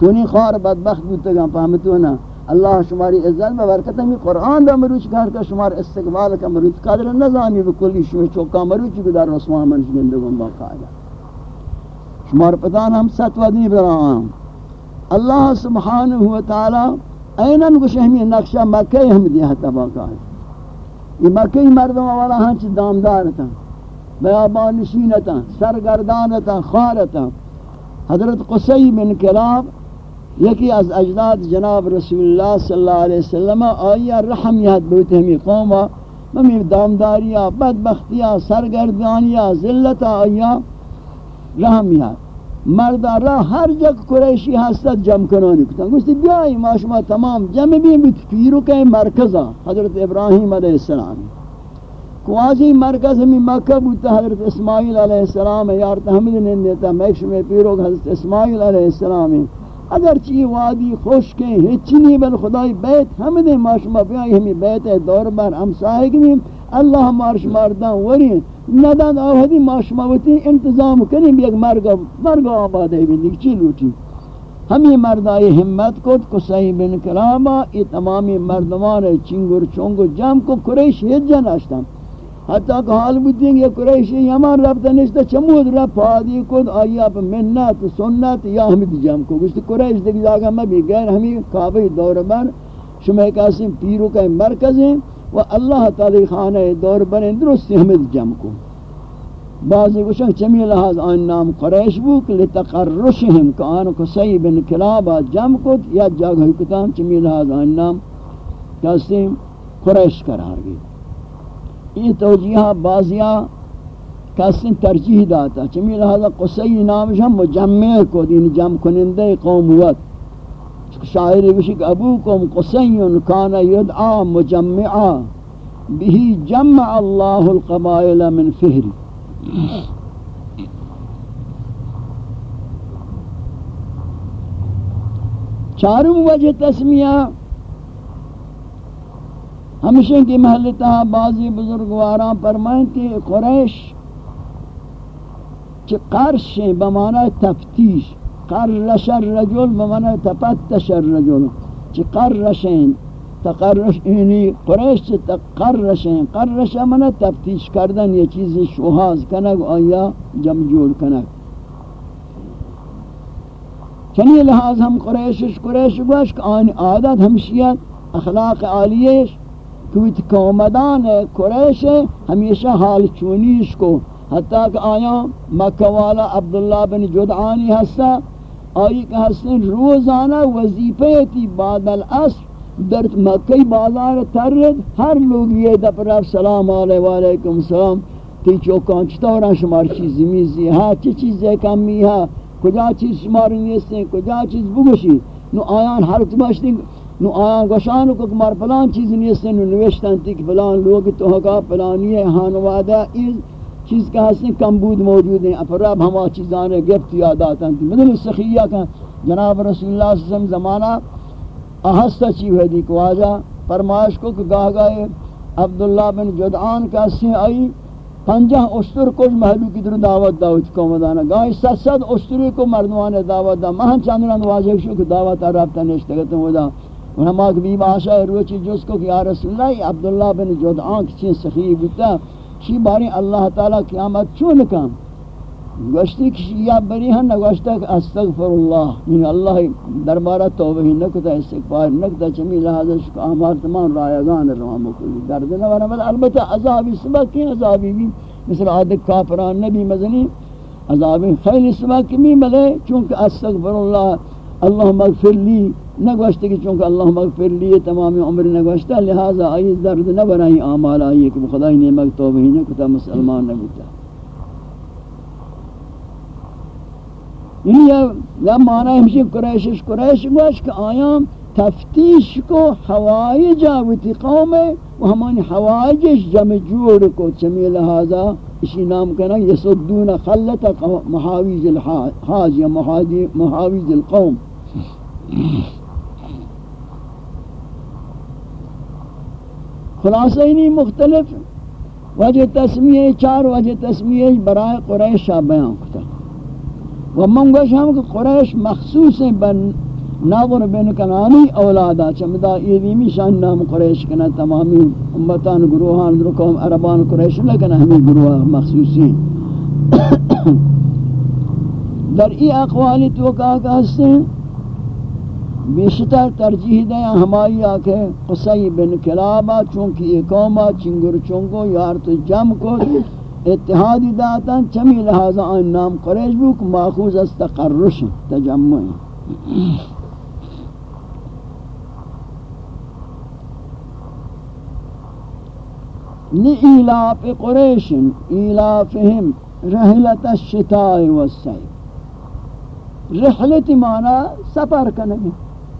S1: چونی خوار بدبخت بودتا گا فهمتونا اللہ شماری عزت میں برکت ہے قرآن دا مروچ کہر کا شمار استقبال کا مروچ قادر نزانی بکلی شمی چوکا مروچ بدار رسوان منش گندگون باقاعدہ شمار پتان ہم ست ودنی برآم اللہ سبحانہ و تعالی اینن کو شہمی نقشہ مکہ ہم دیا تا باقاعدہ یہ مکہ مردم والا ہنچ دامدار تا بیابان نشینتا سرگردانتا خارتا حضرت قصی بن کلاب یکی از اجداد جناب رسول اللہ صلی اللہ علیہ وسلم آیا رحم یاد بوتے ہمیں قوما ممی دامداریا بدبختیا سرگردانیا ذلتا آیا رحم یاد۔ مردہ را ہر جگ قریشی ہستت جم کنانی کتا گوشتی بیائی، ما شما تمام جمع بھی بیت پیرو کے مرکزہ حضرت ابراہیم علیہ السلام۔ کوازی مرکز ہمیں مکہ بوتا حضرت اسماعیل علیہ السلام۔ یارتا حمد نندیتا میکش میں پیرو حضرت اسماعیل علیہ السلام۔ اگر چی وادی خوش کے ہچی نہیں بل خدای بیت، ہم دے ماشما بیائی ہمیں بیت ہے، دور بار ہم ساہگ نہیں اللہ مارش ماردان وری ندان آوہدی ماشما وتی انتظام کنی بیگ مرگا مرگا آباد ہے بھی نکچی لوٹی۔ ہمیں مردائی ہمت کت کسائی بن کرامہ یہ تمامی مردمان چنگر چونگر جام کو قریش ہجا ناشتاں حتی کہ حال بودیں یہ قریشی یمان رب تنشتا چمود رب پادی کد، آیا پا منت، سنت یا ہمیں جام کو گوشت قریش دیکھ جاگا میں بھی غیر ہمیں کعبہ دور بر. شمع قاسم پیرو کا مرکز ہیں و اللہ تعالی خانہ دور بر درست ہمیں جام کو بعضی گوشن چمی لحاظ آن نام قریش بوک لتقرشہم کہ آن کسی بن کلابا جام کت یا جاگہ کتان چمی لحاظ آن نام قاسم قریش قرار گئی یہ توجیہ بازیاں کسن ترجیح داتا چمی لہذا قصی نامش ہم مجمع کو دین یعنی جمع کنندے قوموت شاعری بشک ابوکم قصی کانا یدعا، مجمعا۔ بہی جمع اللہ القبائل من فہری۔ چاروں وجہ تسمیہ ہمیشہ کی محلتا بعضی بزرگواران فرمائیں کہ قریش چی قرش بمعنی تفتیش، قرش الرجل بمعنی تفتش الرجل چی قرشین تقرش اینی قریش چی تقرشین قرش من تفتیش کردن، یہ چیز شوہاز کنگ آیا جمع جوڑ کنگ۔ چنی لحاظ ہم قریشش، قریش گوش کہ آن عادت ہمشیت اخلاق عالیش۔ کوئی قومدان قریش ہمیشہ حال چونیش کو. حتیٰ کہ آیا مکہ والا عبداللہ بن جدعانی ہستا آئی کہ ہستن روزانہ وظیفہ تھی بعد العصر در مکہ بازار ترد ہر لوگ یہ دپر سلام علیہ وعلیکم السلام تی چوکان چطورا شمار چیز میزی؟ ہاں چی چیز کمی؟ ہاں کجا چیز شمار نیستیں کجا چیز بگوشی؟ نو آیان ہر باشتی نو آیان گوشانو کو کمار پلان چیز نیستیں نو نوشتن تی کہ پلان لوگ تو حقا پلانی ہے ہانوادہ ایز چیز کا حسن کمبود موجود ہیں۔ افراب ہما چیزان گفت یاد آتا ہیں۔ مدل سخیہ کا جناب رسول اللہ صلی اللہ علیہ وسلم زمانہ احستا چیو ہے دی کو آجا۔ فرمائش کو کہ گاہ گئے عبداللہ بن جدعان کا حسن آئی۔ پنجہ اشتر کچھ محلو کی در دعوت داوچ کو مدانا گاہی ست ست اشتری کو مردوان دعوت دا۔ مہن چاندران واضح شو کہ دعوت عرب تنشتگتن ودا ونما کبھی باشا روچی جس کو کہ یا رسول اللہ عبداللہ بن جدعان کی چین سخیہ بتا چی باری اللہ تعالی قیامت چون کم گوشتی کشی یا بری ہن، نگوشتا کہ استغفر اللہ یعنی اللہ دربارہ توبہ نکتا، استغفار نکتا، چمی لہذا شکا آمار تمام رایگان روان بکلی درد نوانا بل البتہ عذابی سبق کی، عذابی بھی مثل عادق کافران نبی مزنی، عذابی خیلی سبق کی بھی ملے چونکہ استغفر اللہ اللہم اغفر لی نگوشتے کہ چونکہ اللہ مغفر لیے تمام عمر نگوشتا، لہذا آئی درد نہ بنائی آمال آئی، کہ خدای نے مکتوب ہی نکتا، مسلمان نبوتا یعنی یہ معنی ہمشی قریشش قریش گوش کہ آیاں تفتیش کو حوائی جاوتی قوم ہے و ہمانی حوائجش جمع جوڑ کو چمی لہذا اسی نام کہنا یسدون خلط محاویز الحاج یا محاویز القوم۔ خلاصہ نہیں مختلف، وجہ تسمیہ چار، وجہ تسمیہ برائے قریش بیان کتا و من گوش ہم کہ قریش مخصوص بن ناظر بن کنانی اولادا چمدا ایدیمی شان نام قریش کنا، تمامی امتان گروہان درکم عربان قریش لکن ہمیں گروہ مخصوصی *coughs* در ای اقوالی تو کہا کہ ہستے بیشتر ترجیح دیں ہماری آکے قصی بن کلابا چونکہ یہ قوما چنگر چونگو یار تو جم کو اتحادی داتا چمی لہذا آن نام قریش بوک ماخوذ از تقرش، تجمع۔ لإلاف قریش إلافهم رحلت الشتاء والسیب رحلت معنی سفر کنگی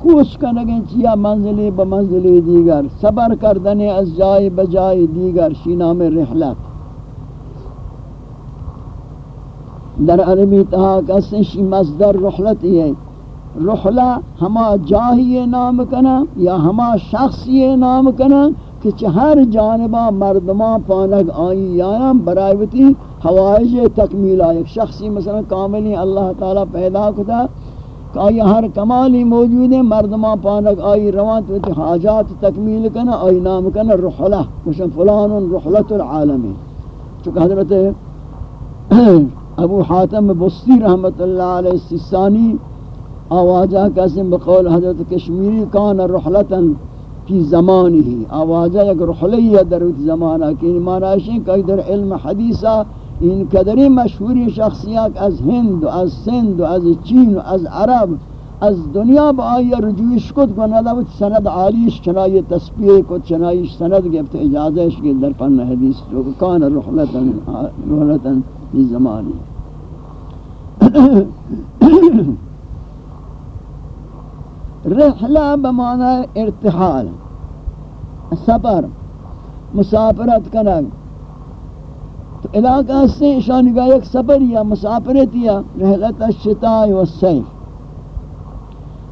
S1: کوش کنگیں چیا منزلی بمنزلی دیگر، صبر کردن از جائے بجائے دیگر شی نام رحلت. در عربی تہا کسی شی مصدر رحلتی ہے. رحلہ ہما جاہی نام کنا یا ہما شخصی نام کنا کہ چہر جانبا مردمان پانک آئی یا برائیوتی حوائج تکمیل آئی شخصی مثلا کاملی اللہ تعالی پیدا کتا کہ آئی ہر کمالی موجود ہے مردمان پانک آئی روان تو حاجات تکمیل کنا، آئی نام کنا رحلہ، مشن فلان رحلت العالمی چونکہ حضرت ابو حاتم بستی رحمت اللہ علیہ سسانی آواجہ قسم بقول حضرت کشمیری کان رحلتا کی زمانی ہی آواجہ یک رحلیہ در زمانہ کی معنی ہے کہ در علم حدیثہ این قدری مشهوری شخصیت از هند و از سند و از چین و از عرب از دنیا با آیا رجوعش کد کنه سند عالیش چنای تسبیح کد چنایش سند گفت اجازهش که در فن حدیث جو کان رحلتا رحلتا بی زمانی. *coughs* رحلہ بمعنی ارتحال سفر مسافرت کنگ تو علاقہ سے شان کا ایک سفر یا مسافرت یا رحلت الشتاء والصيف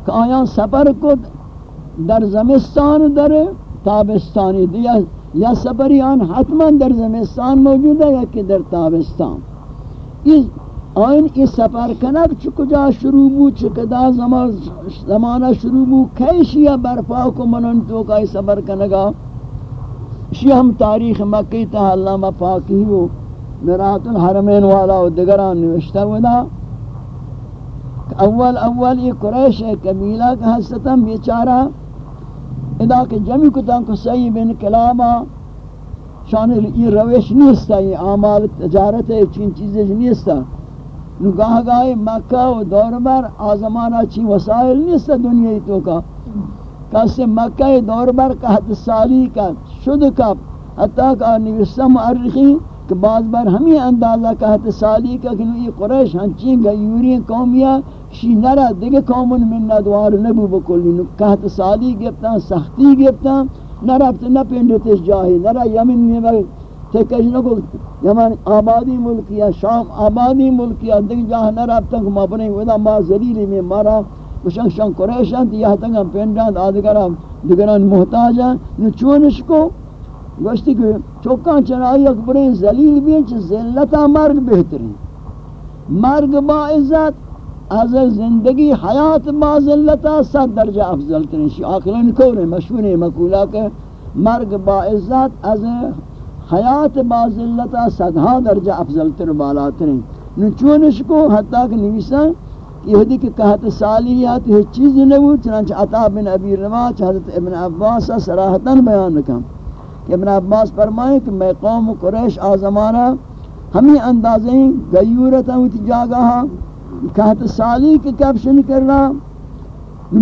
S1: کہ آیا سفر کو در زمستان در تابستانی دیا یا سفریان حتما در زمستان موجود ہے یا کہ در تابستان۔ اس آئین اس سفر کنک چکجا شروع بو چکدا زمانہ شروع بو کیشی یا برپا کو منن تو کا سفر کنگا۔ شی ہم تاریخ مکی تا علامہ پاکی ہو۔ نرات الحرمین والا و دگران نوشتا ودا. اول اول یہ قریش ہے قبیلہ کا حسطہ بیچارہ، ادا کہ جمعی کتان کو صحیح بن کلاما شان یہ روش نیستا، یہ اعمال تجارت ہے، چین چیزیں نیستا. نگاہ گاہ مکہ و دور بر آزمانہ چین وسائل نیستا دنیا تو کا. کسی مکہ دور بر قہت سالی کا، شد کا، حتیٰ کہ نوستہ معرخی کہ بعض بار ہمیں اندازہ کہت سالی کا کہ یہ قریش ہنچین گیوری قومیہ شی نرا، دیگه کامون من ندوار نبو بکلی. نو کهت سالی گفتن سختی گفتن نرفت نپندتش جاهی نرا یمن نیمه تکش نکو. یمن آبادی ملکیه شام آبادی ملکیه دیگه جاه نرفتن که ما بنیم، ودا ما زلیلی می مارا وشان شان قریشان تیه تنگم پندند آدگرم دیگران محتاجن نو چونش کو؟ گوشتی که چوکان چنائی اکبرین زلیل بین چه زلتا مرگ بہترین۔ مرگ با عزت، از زندگی حیات با زلتا صد درجہ افضل ترین شی۔ آخرین کور مشہور مقولہ کہ مرگ با عزت، از حیات با ذلتا صدها درجہ افضل تر بالا ترین۔ نو چونش کو حتیٰ کہ نویسا یہودی کہ کہت سالیات ہے چیز نبو چنانچہ عطا بن ابی رواج حضرت ابن عباس صراحتاً بیان رکھا ابن عباس فرمائے کہ میں قوم قریش آزمانہ ہمیں اندازیں گیورتا ہوتی جاگاہاں، کہت سالی کے کیپشن کر رہا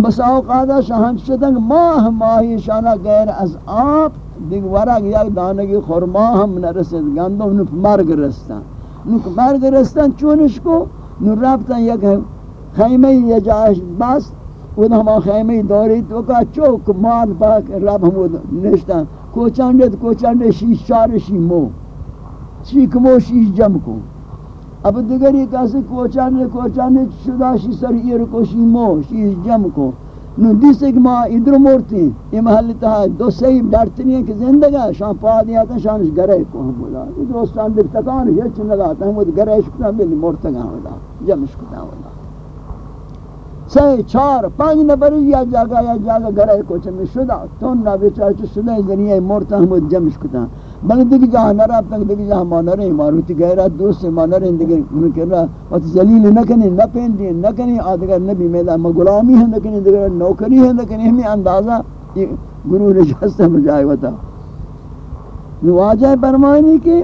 S1: بس اوقاتا شہن شدنگ ماہ ماہی شانا غیر از آپ، دیکھ ورگ یک دانگی خورما ہم نرسد گندو نف مرگ رستان نف مرگ رستان چونش کو، نو رابطان یک خیمه یا جاش بس وہ ہم خیمه دوری تو کا چوک مال پاک رب ہم نشتان کوچانڈے کوچانڈے شیش چارشی مو۔ چیک مو شیش جم کو۔ اب دیگر دیگری کسی کوچانے کوچانے شدا شی سر ایر کو شی مو شی جم کو۔ نو دیس ایک ماں ادھر مورتی یہ محل تہا دو سہی ڈرتنی ہے کہ زندگا شان پا دیا تا شانش گرے کو ہم بولا۔ ادھر استان دیکھ تکان ہے چھ لگا تا ہم وہ گرے شکتا ملی مورتگا ہولا جمش کتا ہولا سی چار پانچ نفر یا جاگا یا جاگا گرے کو چھ میں شدا تو نہ بیچار چھ شدا ذریعہ یعنی مورتا ہم جمش کتا۔ بلکہ دیکھ جہاں نہ رہا تک دیکھ جہاں مانا رہے ماروتی گہرہ، دوست سے مانا رہے دیکھ انہوں کہہ رہا وقت زلیل نہ کنی نہ پہنی نہ کنی آدھگر نبی میدہ ما غلامی ہے نہ کنی دیکھ نوکری ہے نہ کنی ہمیں اندازہ یہ گروہ نجاست ہم جائے وطا نواجہ فرمانی کہ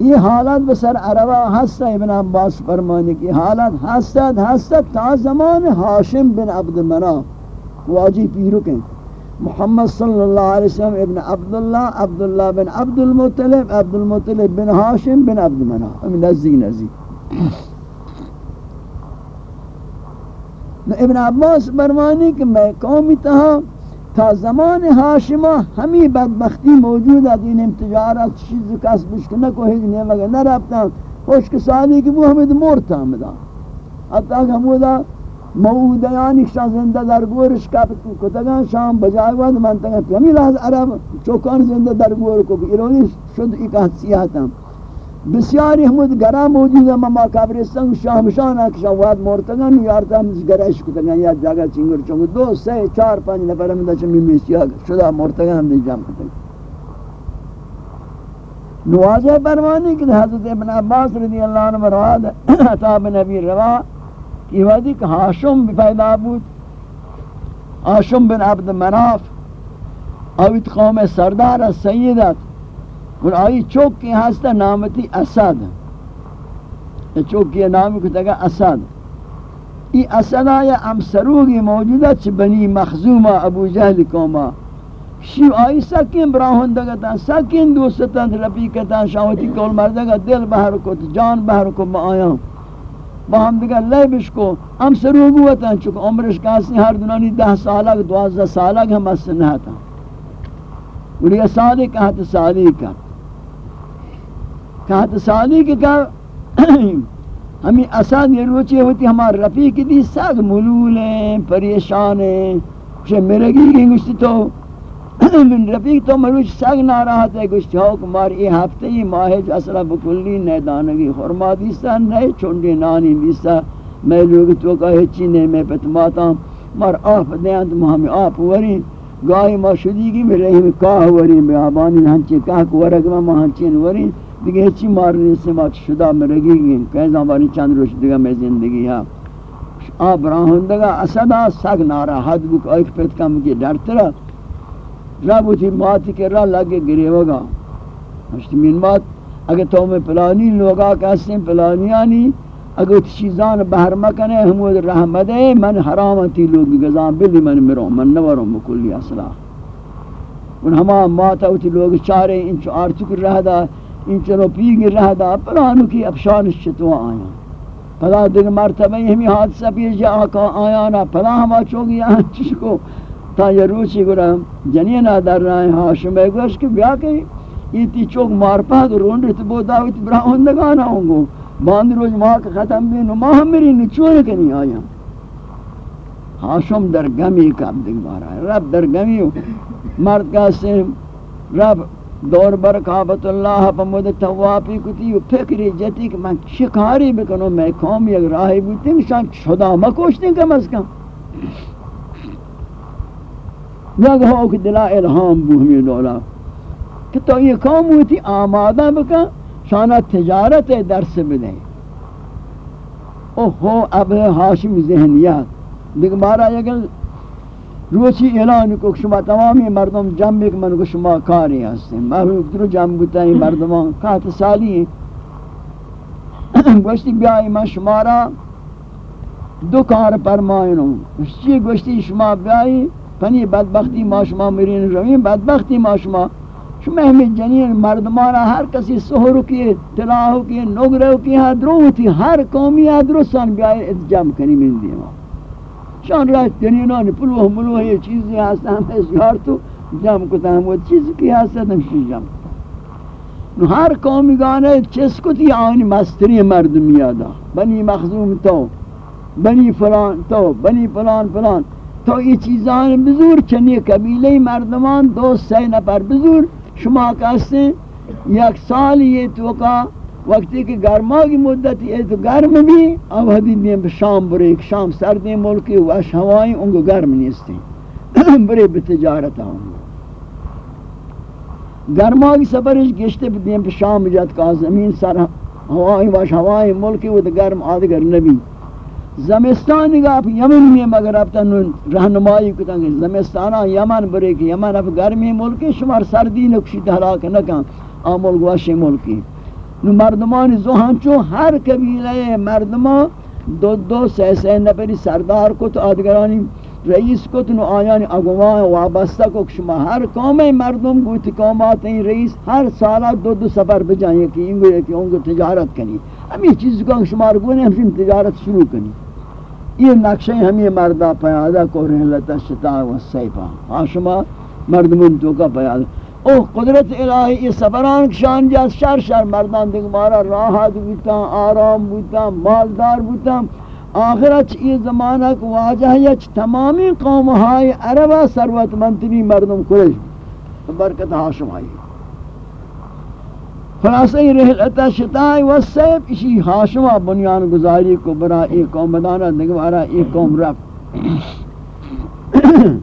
S1: یہ حالات بسر عربہ حسہ ابن عباس فرمانی کی حالات حسد حسد تا زمان حاشم بن عبد منہ واجی پیرو کہیں محمد صلی اللہ علیہ وسلم ابن عبداللہ عبداللہ بن عبد المطلب عبد المطلب بن حاشم بن عبد منہ نزی نزی۔ ابن عباس برمانی کہ میں قومی تہا تا زمان حاشمہ ہمیں بدبختی موجود ہے دین امتجارت چیز کسب بشکنہ کو ہیچ نہیں لگا نہ رابطہ خوشک سالی کہ وہ ہمیں مورتا ہمیں حتی کہ ہمیں موعودیانی شان زنده در گورش کپت کتگان شام بجای واد من تگان کمی لحظ عرب چوکان زنده در گور کو. ایرانی شد ایک حسیاتم بسیاری حمود گرا موجود ہے مما قبرستان شام شان اکشا واد مرتگان یارتا ہم گرش کتگان یا جگہ چنگر چونگو دو سه چار پانچ نفر ہم دا دچم میسیا شدا مرتگان ہم دی جام کتگان نوازہ پروانی کہ حضرت ابن عباس رضی اللہ عنہ رواد عطا نبی روا یہ وادی کہ ہاشم بھی پیدا بود ہاشم بن عبد مناف، اویت قوم سردار سیدت۔ اور آئی چوک کی ہستا نامتی اسد یہ چوک کی نامی کو تگا اسد یہ اسد آیا امسروگی موجودہ چھ بنی مخزومہ ابو جہل قومہ شیو آئی سکین براہن دگتا سکین دوستا رفیقتا شاوتی کول مردگا دل بہر کو جان بہر کو با آیاں با ہم دیگر لے بشکو ہم سروگو ہوتا چکو عمرش کاسی ہر دنانی دہ سالک دوازدہ سالک ہم اس نہ تھا اور یہ صادق کہت صادق کا کہت صادق کا ہمیں اساد یہ روچے ہوتی ہمارے رفیق دی سگ ملول ہیں، پریشان ہیں، کچھ مرگی گئی گشتی تو من *clears throat* رفیق تو مروچ سگ ناراحت ہے گوشت ہو، کمار، یہ ہفتے ہی ماہج اصلا بکلی، نئے دانگی خورما دیستا، نئے چھنڈی نانی دیستا۔ میں لوگ تو کہا ہچی نہیں میں پتماتا، مار آپ دیاں تو ہمیں آپ وری۔ گاہی ما شدی گی میں رہی میں کاہ وری میں آبانی ہنچی کاہ کو ورگ میں ہنچین وری۔ دیکھے ہچی مارنے سے ما شدہ میں رگی گی کہیں زمانی چند روش دیگا میں زندگی ہاں آب راہندگا اسدا سگ ناراحت بک ایک پیت کم کی ڈرترا رب ہوتی ماتی کے رہ لگے گرے ہوگا مشتمین بات اگر تو میں پلانی لوگا کہتے ہیں پلانیانی اگر چیزان بہر مکنے ہمود رحمت ہے من حرامتی لوگ گزان بلی من مروں من نوروں مکلی اصلا. ان ہما ماتا ہوتی لوگ چارے انچو آرچک رہ دا. انچو رو پیگ رہ دا پلانو کی افشانش چتوا آیا۔ پدا دیکھ مرتبہ ہمیں حادثہ پیش جا آقا آیا نا پدا ہما چوگی آن چشکو تا یہ روچی گرہ جنین در رہے ہیں ہاشم بے گوش کہ بیا کہیں یہ تی چوک مار پا پاک رون رہت بو داویت براہون دگانا ہوں گو۔ باند روز ماہ کا ختم بھی نو ماہ میری نچونے کنی آیا۔ ہاشم در گمی کب دیکھ بارا ہے۔ رب در گمی مرد کا سے رب دور بر کعبت اللہ پا مد توافی کتی و فکری جتی کہ میں شکاری بکنو، میں قوم یک راہی بودتی شان شدا مکوشتی کم از کم. یک ہو کہ دلا الہام بو ہمیں دولا. کہ تو یہ قوم ہوتی آمادہ بکن، شانہ تجارت درس بدیں. اوہو اب حاشم ذہنیات. دیکھ بارا یکل روچی اعلان کو شما تمامی مردم جمع ایک من کو شما کاری ہستیں محبوب درو جمع بتا ہے مردمان. کات سالی گوشتی بیائی من شمارا دو کار پرمائنوں گوشتی گوشتی شما بیائی، پنی بدبختی ما شما مرین روین بدبختی ما شما. شما ہمیں جنین مردمانا ہر کسی سہرو کی، تلاہو کی، نگرو کی، حدرو ہر قومی حدرو سان بیائی جمع کنی من دیما. شان راه جنینان، پلوه ملوه یه چیزی هست، هم اشیار تو جمع کتا هم و چیزی که هست، هم شی جمع نو هر قومی گانه چس کتی آنی مستری مردم یادا. بنی مخزوم تو، بنی فلان تو، بنی فلان فلان. تو یہ چیزان بزور، چنی قبیله مردمان، دو سه نفر بزور. شما کہتے یک سال یہ توکا وقتی کہ گرما کی مدت ہے تو گرم بھی اب حدیدیں شام برے شام سردیں ملکی وش ہوائیں، ان کو گرم نیستے *clears throat* برے بتجارت ہوں گرما کی سفرش گشتے بدیں شام جات کا زمین سر ہوائیں وش ہوائیں، ملکی وہ تو گرم آدگر نبی۔ زمستان نگاہ اپ یمن میں، مگر اب تن رہنمائی کو تنگ زمستانہ یمن برے کہ یمن اب گرمی ملکی شمار سردی نقشی ہلاک نہ کان آمول گواشے ملکی۔ نو مردمان زوہان چو ہر قبیلہ مردمان دو دو سہ سہ نپری سردار کو تو آدگرانی، رئیس کو تو آیان اگوان وابستہ کو شما ہر قوم مردم گوت قومات ہیں، رئیس ہر سالہ دو دو سفر بجائیں، کہ انگو کہ انگو تجارت کنی۔ ہم یہ چیز کو شما شمار گونے، ہم تجارت شروع کنی۔ یہ نقشہ ہم یہ مردہ پیادہ کو رحلت شتا و سیفہ ہاں شما مردمون تو کا پیادہ۔ او قدرت الہی، یہ سفران شان جا، شر شر مردان دیکھ، مارا راحت بوتا آرام بوتا مالدار بوتا آخرت یہ زمانہ کو واجہ ہے تمامی قوم ہائی عربہ سروت منتبی مردم کرش برکت حاشم آئی خلاصی رحلت شتائی و سیب، اسی حاشمہ بنیان گزاری کو برا ایک قوم بدانا دیکھ، مارا ایک قوم رب۔ *coughs*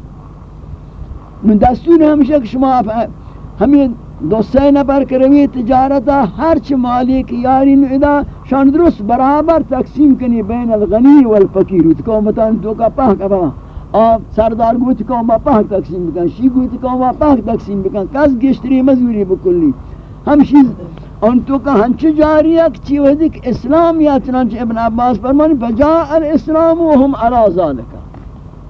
S1: من دستور ہمیشہ کہ شما ہمیں دو سے نفر کروی تجارتا ہر چھ مالک یاری نعدا شان درست برابر تقسیم کنی بین الغنی والفقیر تو متان تو کا پاک ابا۔ آپ سردار گوت کو ما پاک تقسیم بکن، شی گوت کو ما پاک تقسیم بکن، کس گشتری مزوری بکلی۔ ہم شیز، ان تو کا ہنچ جاری ہے چی ودک اسلام یا چنانچہ ابن عباس فرمانی فجاء الاسلام وهم على ذلك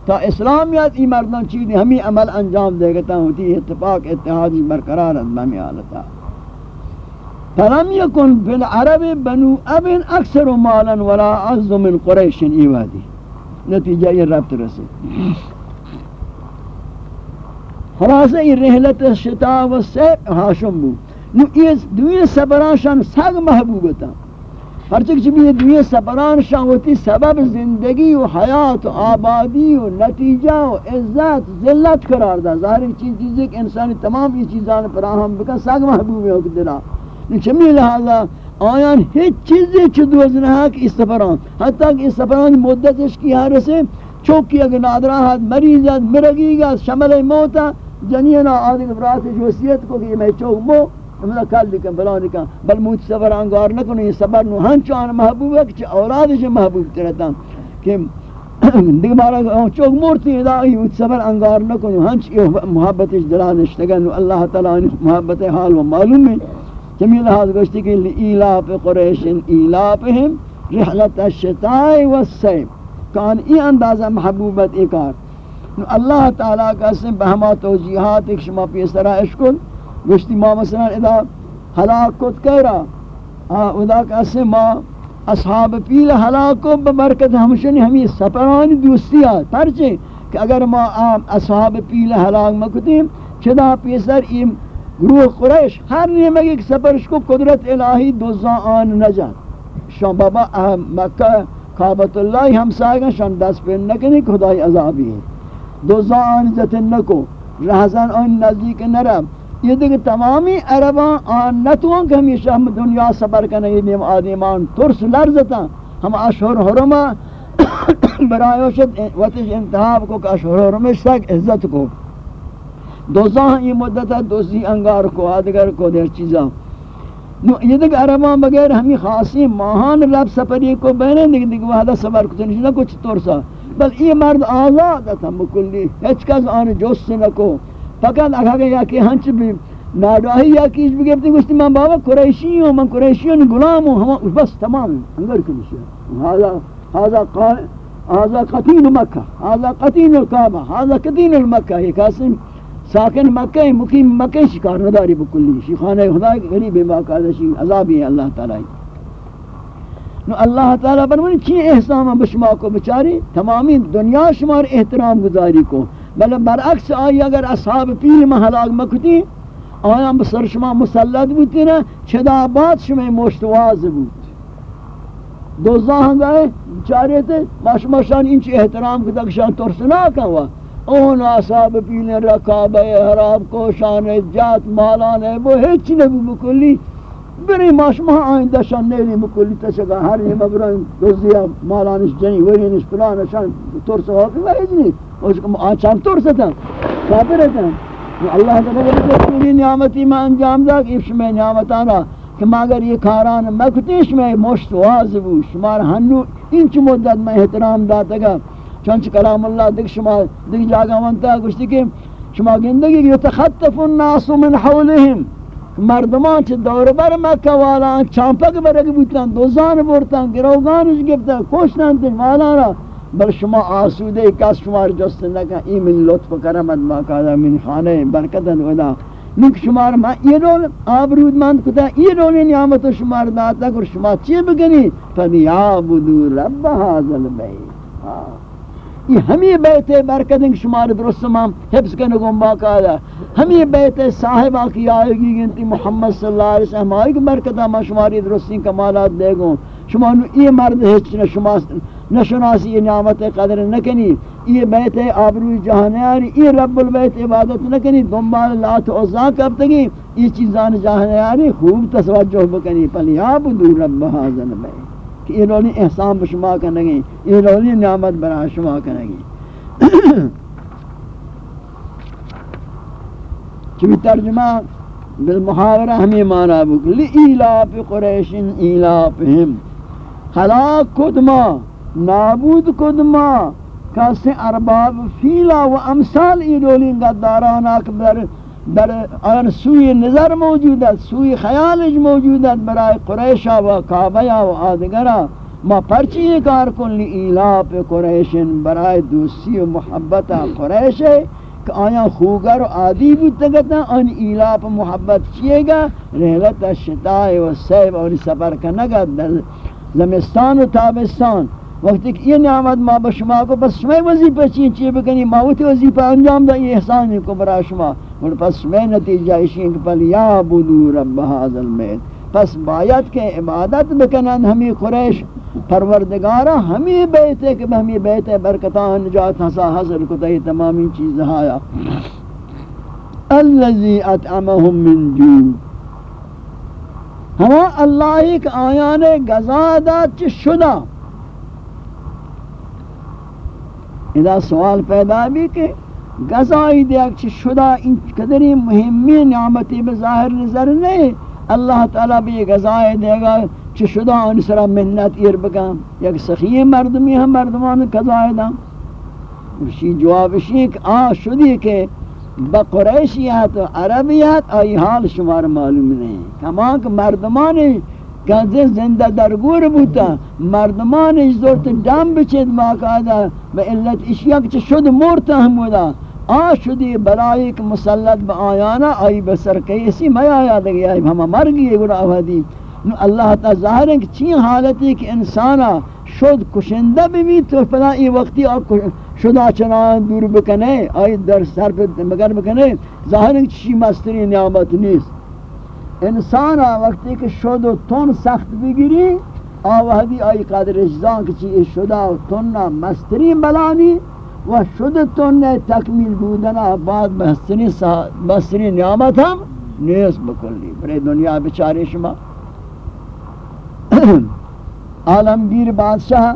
S1: تا اسلامیات ای مردان چیزی ہمیں عمل انجام دے گتا ہوتی اتفاق اتحادی برقرار ہے بہمی آلتا۔ فلم یکن فی العرب بنو ابن اکثر مالا ولا عز من قریش ایوادی نتیجہ یہ ربط رسے۔ خلاصہ، یہ رحلت شتاء و سیب حاشم بو نو، یہ دوی سبرانشان سگ محبوبتا ہرچک چی بھی دنیا سفران شاوتی سبب زندگی و حیات و آبادی و نتیجہ و عزت، ذلت قرار دا ظاہر چیز چیز ایک انسانی تمام یہ چیزان پراہم بکن ساگ محبوب ہے کہ دلا چمی لہذا آیان ہیچ چیزی چی دوز نہا کہ اس سفران حتیٰ کہ اس سفران مدت اس کی حر سے چوکی اگر نادراہت مریضت مرگی گا، شمل موتا جنینا آدھے برات وصیت کو کہ میں چوک مو۔ ہمیں کل لکھیں بلان لکھیں بل موت سفر انگار نکنو یہ سفر نو ہنچان محبوب ہے کہ اولاد سے محبوب ترہتا کہ *clears throat* دیگه بارا چوک مورتی ادائی اوت صبر انگار نکنو ہنچ یہ محبتش دلانشتگن اللہ تعالی محبت حال و معلوم ہے. جمیل لحاظ گوشتی کہ ایلاف قریش ایلافہم رحلت الشتاء والسیب کان ای اندازہ محبوبت ایکار اللہ تعالی کا سن بہما توجیحات ایک شما پیسرہ اشکل گوشتی ما مثلا ادا حلاک کت کہہ رہا ادا کا ما اصحاب پیل ہلاکو ببرکت ہمشنی ہمیں سپرانی دوستیات پرچے کہ اگر ما اصحاب پیل ہلاک مکتیم چدا پیسر ایم گروہ قریش، ہر نیمگی ایک سپرش کو قدرت الہی دوزان آن نجات۔ شان بابا مکہ کعبت اللہ ہم سائگا شان دست پہ نکنی، خدای عذابی ہے۔ دوزان آن جتن نکو رہزان آن نزدیک نرم۔ یہ دیکھ تمامی عربان آن نتوان کہ ہمیشہ ہم دنیا سبر کرنے یہ نیم آدیمان ترس لرزتا ہم اشہر حرما برای شد وقتش انتحاب کو کہ اشہر حرمش تک عزت کو۔ دوزاں یہ مدت ہے دوزی انگار کو، آدگر کو، دیر چیزاں۔ نو، یہ دیکھ عربان بغیر ہمیں خاصی ماہان لب سپری کو بہنے دیکھ دیکھ وحدہ سبر کو تنشنہ کچھ ترسا۔ بل یہ مرد آزاد تھا مکلی ہچ کس آنے جوست نکو فقط اگر یا کہ ہنچ بھی ناداہی یا کیش بگرتی گوشتی من بابا قریشی ہوں من قریشی ہوں غلام ہوں ہم بس تمام انگر کنشی هذا هذا قائل هذا قتین مکہ هذا قتین القابہ هذا قتین المکہ یہ قاسم ساکن مکہ مقیم مکہ شکار نداری بکلی شیخانہ خدا کے غریب باقاعدہ شی عذابی ہے اللہ تعالی نو اللہ تعالی فرمانی چی احسان بشما کو بچاری تمامی دنیا شمار احترام گزاری کو بل برعکس آئی اگر اصحاب پیل محلاق مکتی آیا بسر شما مسلط بودتی نا چدا بات شما مشتواز بود. دوزا ہم گئے چارے تھے ماشما شان انچ احترام کتا شان ترسنا کوا. اون اصحاب پیل رکابہ حراب کو شان جات، مالان ہے وہ ہیچ نبو بکلی بری ماشما آئندہ شان نیلی بکلی تشکا ہر یہ مبران دوزیا مالانش جنی ورینش پلانشان، ترس ہوکی وہ ہیچ نہیں اس کو آچان طور سے تھا کافر ہے اللہ تعالیٰ نے پوری نعمتی میں انجام دا کہ اس میں نعمتانا کہ مگر یہ کاران مکتیش میں مشت واز بو شمار ہنو، انچ مدت میں احترام داتا گا۔ چونچ کلام اللہ دیکھ شما دیکھ جاگا منتا گوشتی کہ شما گندگی یتخطف الناس من حولهم مردمان چه دور بر مکه والا چامپک برگ بودتن دوزان بورتن گروگانش گفتن کشتن تن والا را۔ بل شما آسوده کس شما جست نکن. این من لطف کرمت ما کادا من خانه برکتن ودا نک شما ما یہ رول آبرود مند کتا یہ رول نعمت شما داتا کر شما چی بگنی؟ فَدِيَعْبُدُوا رَبَّ هَذَا الْبَيْتِ. یہ ہمیں بیت برکتن شما درست مام حفظ کنگم با کادا ہمیں بیت صاحبہ کی آئے گی گنتی محمد صلی اللہ علیہ وسلم آئے گی برکتہ ما شماری درستی کمالات دے گوں شما نو یہ مرد ہے شما نشناسی یہ نعمت قدر نکنی، یہ بیت آبروی جہانیاری یہ رب البیت عبادت نکنی، دنبال لات عزا کبتگی یہ چیزان جہانیاری خوب تسوجہ بکنی پل یابدو رب حاضر بیت کہ یہ لولی احسان بشما کنگی، یہ لولی نعمت برا شما کنگی۔ *clears throat* چوی ترجمہ بالمحاورہ ہمیں مانا بک لئیلاف قریش ایلافہم خلاق کدما نابود کدما کسی ارباب فیلا و امثال ایدولین قداران اکبر در آن سوی نظر موجود است، سوی خیالش موجود است برای قریشا و کعبیا و آدگرا. ما پرچی کار کن لی ایلاپ قریشن برای دوستی و محبت قریش کہ آیا خوگر و عادی بودتا گتا ان ایلاپ محبت چیئے گا؟ رحلت الشتاء و سیب اور سفر کنگا زمستان و تابستان. وقتی کہ یہ نعمت ما بشما کو بس شما وظیفہ چین چیئے بکنی، ما وہ وظیفہ انجام دا، یہ احسان کو برا شما۔ اور پس شما نتیجہ اشین کہ پل یا بدو رب حاضر المیت۔ پس باید کہ عبادت بکنن ہمیں قریش۔ پروردگارا ہمیں بیت ہے کہ ہمیں بیت ہے برکتان نجات حسا حضر کو تہی تمامی چیز آیا الذي اطعمهم من جوع۔ ہوا اللہ ایک آیان گزادات چ شدہ اذا سوال پیدا بھی کہ گزائی دیا کہ شدہ ان قدری مہمی نعمتی بظاہر نظر نہیں اللہ تعالیٰ بھی گزائی دے گا چه شده آن سرا منت ایر بکن یک سخی مردمی هم مردمان کذایدن شی جوابشی که آ شدی که با قریشیت و عربیت آئی حال شمار معلوم نہیں کما کہ مردمان کنزه زنده درگور بوتا مردمان زورت دم بچید باقاعدہ به علت اشیاء که شد مرتا هم بودا آ شدی بلائی که مسلط با آیانا، آئی بسر کیسی میں آیا دگی آئی ہم مر گئی گرا آوادی اللہ تعالی ظاہر ہے کہ چین حالتی کہ انسانا شد کشندہ بھی تو پدا ای وقتی آپ شدہ چنان دور بکنے، آئی در سر پر مگر بکنے۔ ظاہر ہے کہ چی مستری نعمت نیست۔ انسانا وقتی کہ شد و تون سخت بگیری آوہدی آئی قدر اجزان کہ چی شدہ و توننا مستری بلانی و شد تون تکمیل بودنا بعد بستری, بستری نعمت ہم نیست بکلی. برای دنیا بچاری شما. *coughs* عالمگیر بادشاہ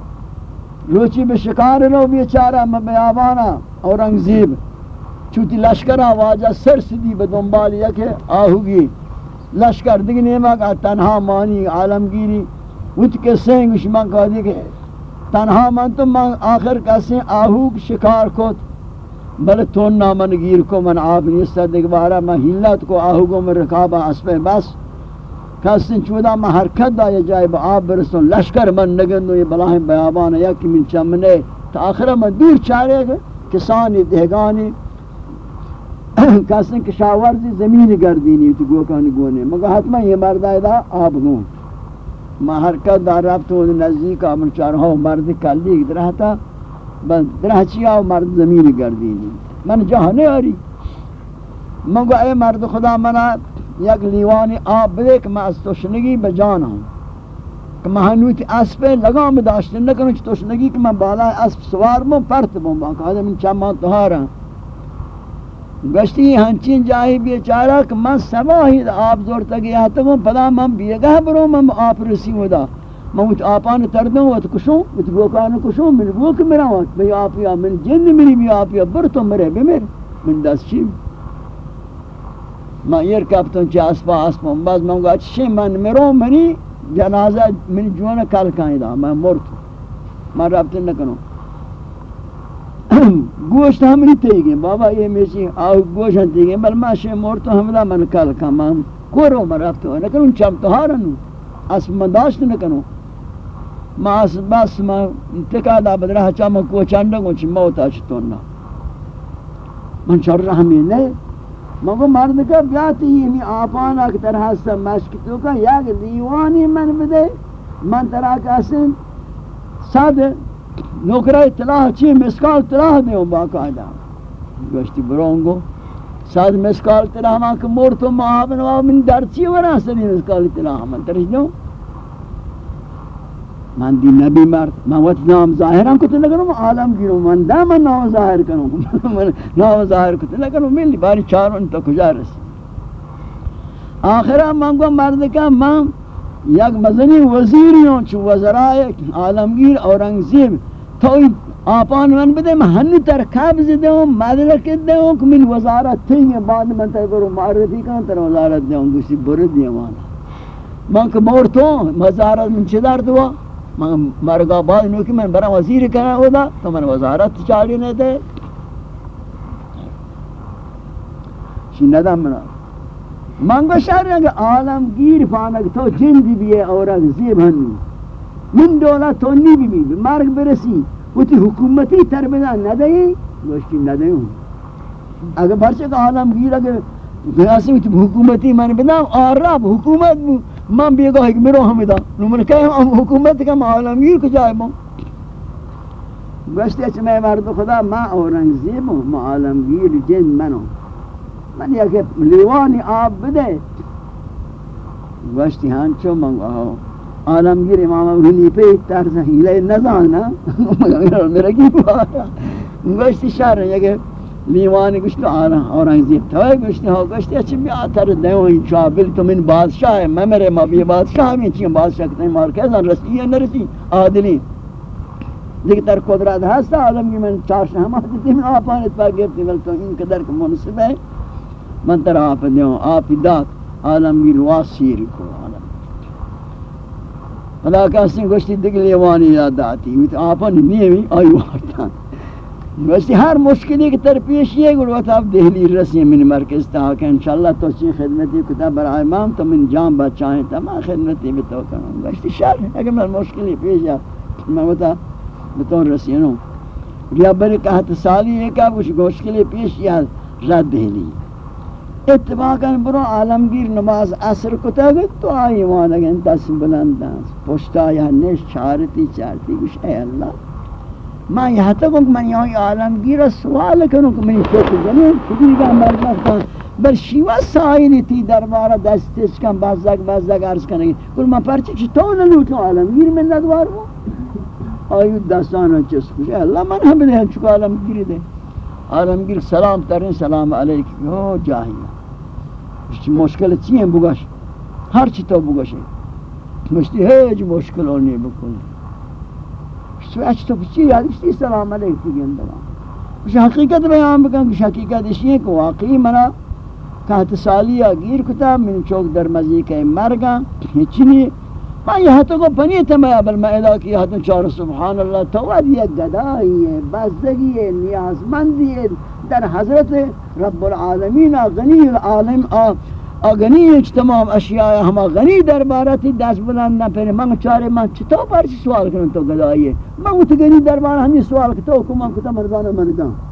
S1: روچی بے شکار رو بیچارہ مبیابانا اورنگزیب چوتی لشکرہ واجہ سر سدی بدنبال یکے آہوگی لشکر دیکھ نیمہ کا تنہا مانی عالمگیری. وچ کے سینگ شما کہا دی کہ تنہا من تو من آخر کسی آہوگ شکار کو بلے تون نامن گیر کو، من آپ نیستا دیکھ بارا من ہلت کو آہوگوں میں رکابا اسپے بس. کسن چودا ما حرکت دا یہ جائے با آب برسون. لشکر من نگندو یہ بلاہم بیابان یا کی من چمنے تا آخر من دور چارے گا کسانی دہگانی *coughs* کسن کشاورزی زمین گردینی تو گوکانی گونے مگر حتما یہ مردہ دا آب گون ما حرکت دا رفت و نزدیک آمن چارہا مرد کلی درہتا بس درہ چیا مرد زمین گردینی من جہانے آری۔ مگو اے مرد خدا منا، یک لیوانی آب بدے کہ میں از تشنگی بجانا ہوں۔ کہ میں ہنوتی اسپ لگام داشتے نکنو چھ تشنگی، کہ میں بالا اسپ سوار موں پرت بوں باقا آدم ان چاہاں تہارا۔ گشتی ہنچین جاہی بیچارا کہ میں سواہی آب زور تک یہ آتا ہوں پدا میں بیگہ بروں میں آپ رسی ہوں دا میں وہ آپان تردوں وہ کشوں وہ گوکان کشوں، من گوک میرا وقت۔ میں آپ یا من جن میری بھی آپ یا بر تو مرے بے میرے۔ من دست چیم ما ایر کپتن چی اسپا اسپا باز من گوچ چی من مرو منی، جنازہ من جوانا کل کانی دا، من مرتو۔ من رابطن نکنو۔ *coughs* گوشت ہم نہیں تے گئے، بابا یہ میشی، آو گوشت ہم تے گئے، بل ما شی مرتو ہم دا من کل کان من کورو من رابطو نکنو چم تو ہارنو اسپ من داشت نکنو ما اسپ بس ما تکا دا بدرہ چاما کوچاندگو چی موتا چتونا من چر رحمی نہیں مگو مرد کا بیاتی یعنی آپانا کی طرح سا مشک تو کا یک دیوانی من بدے من طرح کا سن صد نوکرہ اطلاع چی مسکال اطلاع دیوں باقاعدہ گوشتی برونگو. صد مسکال اطلاع ہمان کہ مورتو محابن و من درچی ورہ سنی مسکال اطلاع ہمان ترش دیوں من دی نبی مرد. من وقت نام ظاہران کتے نگرم عالم گیرو من دا من نام ظاہر کنو *laughs* من نام ظاہر کتے نگرم ملی باری چارون تا کجا رسی؟ آخرہ من گو مرد کا من یک مزنی وزیری ہوں چو وزرائے عالمگیر اورنگزیب تو آپان من بده من هنو تر قبض دهم مدرک دهم که من وزارت تینگه بعد من تر برو معرفی کنم تر وزارت دهم دوستی برو دیوانا من که مورتو وزارت من چه در دوا من مرگا بعد نو کہ میں برا وزیر کرنا ہودا تو میں وزارت چاڑی نہ دے شی ندم منا منگو شہر ہے عالم گیر فانک تو جن دی بھی ہے زیب ہنو من دولا تو نی بھی بھی مرگ برسی۔ وہ تی حکومتی تربیدہ نہ دے گوشتی نہ دے اگر برچہ کہ عالم گیر اگر بیاسی حکومتی من بدم آراب حکومت بو۔ من بیگاه ایک میرو همیدا نمونه که هم حکومت که عالمگیر کجای بم گوشتی اچه میں مرد خدا، ما اورنگزیب ہوں، ما عالمگیر جن منو۔ من یک لیوانی آب بده. گوشتی ہاں چو من عالمگیر امام ابو پہ طرز ہیلے نزانا میرا کی بارا گوشتی شہر ہے کہ لیوانی گشت آرہ اور زیب تھوئے گشت ہو گشت اچھی بھی آتر دیو ہی چابل تو من بادشاہ ہے میں میرے ماں بھی بادشاہ ہمیں چیئے بادشاہ کہتے ہیں مار کیسا رسی ہے نرسی؟ آدلی دیکھ تر قدرت ہستا آدم کی من چار شہم آدتی من آپان اتفا گرتی تو ان قدر کا منصب ہے من تر آپ دیو آپ دات عالم کی رواس کو عالم۔ خدا کسی گوشتی دیگه لیوانی یاد آتی ویت آپا نیمی آئی وارتان۔ گوشتی ہر مشکلی کی تر پیش یہ گوڑ وقت آپ دہلی رسی من مرکز تا کہ انشاءاللہ تو چی خدمتی کتا برای امام تو من جان بچائیں تا میں خدمتی بتو کروں۔ گوشتی شر اگر من مشکلی پیش جا میں بتا بتون رسینوں گیا بری کہت سالی ہے کہ کچھ مشکلی پیش یا رد دہلی۔ اتفاقا برو عالمگیر نماز عصر کتا گئے تو آئی وہاں اگر دس بلندان پشتا یا نش چارتی چارتی کچھ اے اللہ۔ میں یہاں تک ہوں کہ میں یہاں عالمگیر سوال کروں کہ میں چوک جنوں خودی کا مرد کہا بل شیوہ سائلی تی دربارہ دستش کن بازدک بازدک عرض کنگی کل میں پرچک چی تو نلوٹو عالمگیر میں ندوار ہوں۔ آئیو دستانا چس خوش اے اللہ، من ہم دے چکو عالمگیر دے۔ عالمگیر، سلام ترین، سلام علیکم۔ یو جاہیہ۔ مشکل چیئے بگش ہر چی تو بگش مشتی ہیج مشکل ہونی بکن۔ تو اچ تو چی یاد اس سلام علیکم گندوا کچھ حقیقت بیان بکن، کچھ حقیقت اس یہ کہ واقعی منا کہت سالیہ گیر کتا، من چوک در مزی کے مرگا چنی میں یہاں تو کو پنی تمہیں ابل میں ادا کیا تو چار سبحان اللہ، تو ود یہ گدائی ہے بزدگی ہے نیاز مندی ہے در حضرت رب العالمین غنی العالم غنی اچ تمام اشیاء ہما غنی دربارتی دست بلند نہ پہنے من چارے من چطور پر سوال کرن تو گدائی ہے من تو غنی دربار ہمیں سوال کہ تو کو من کو مردان مردان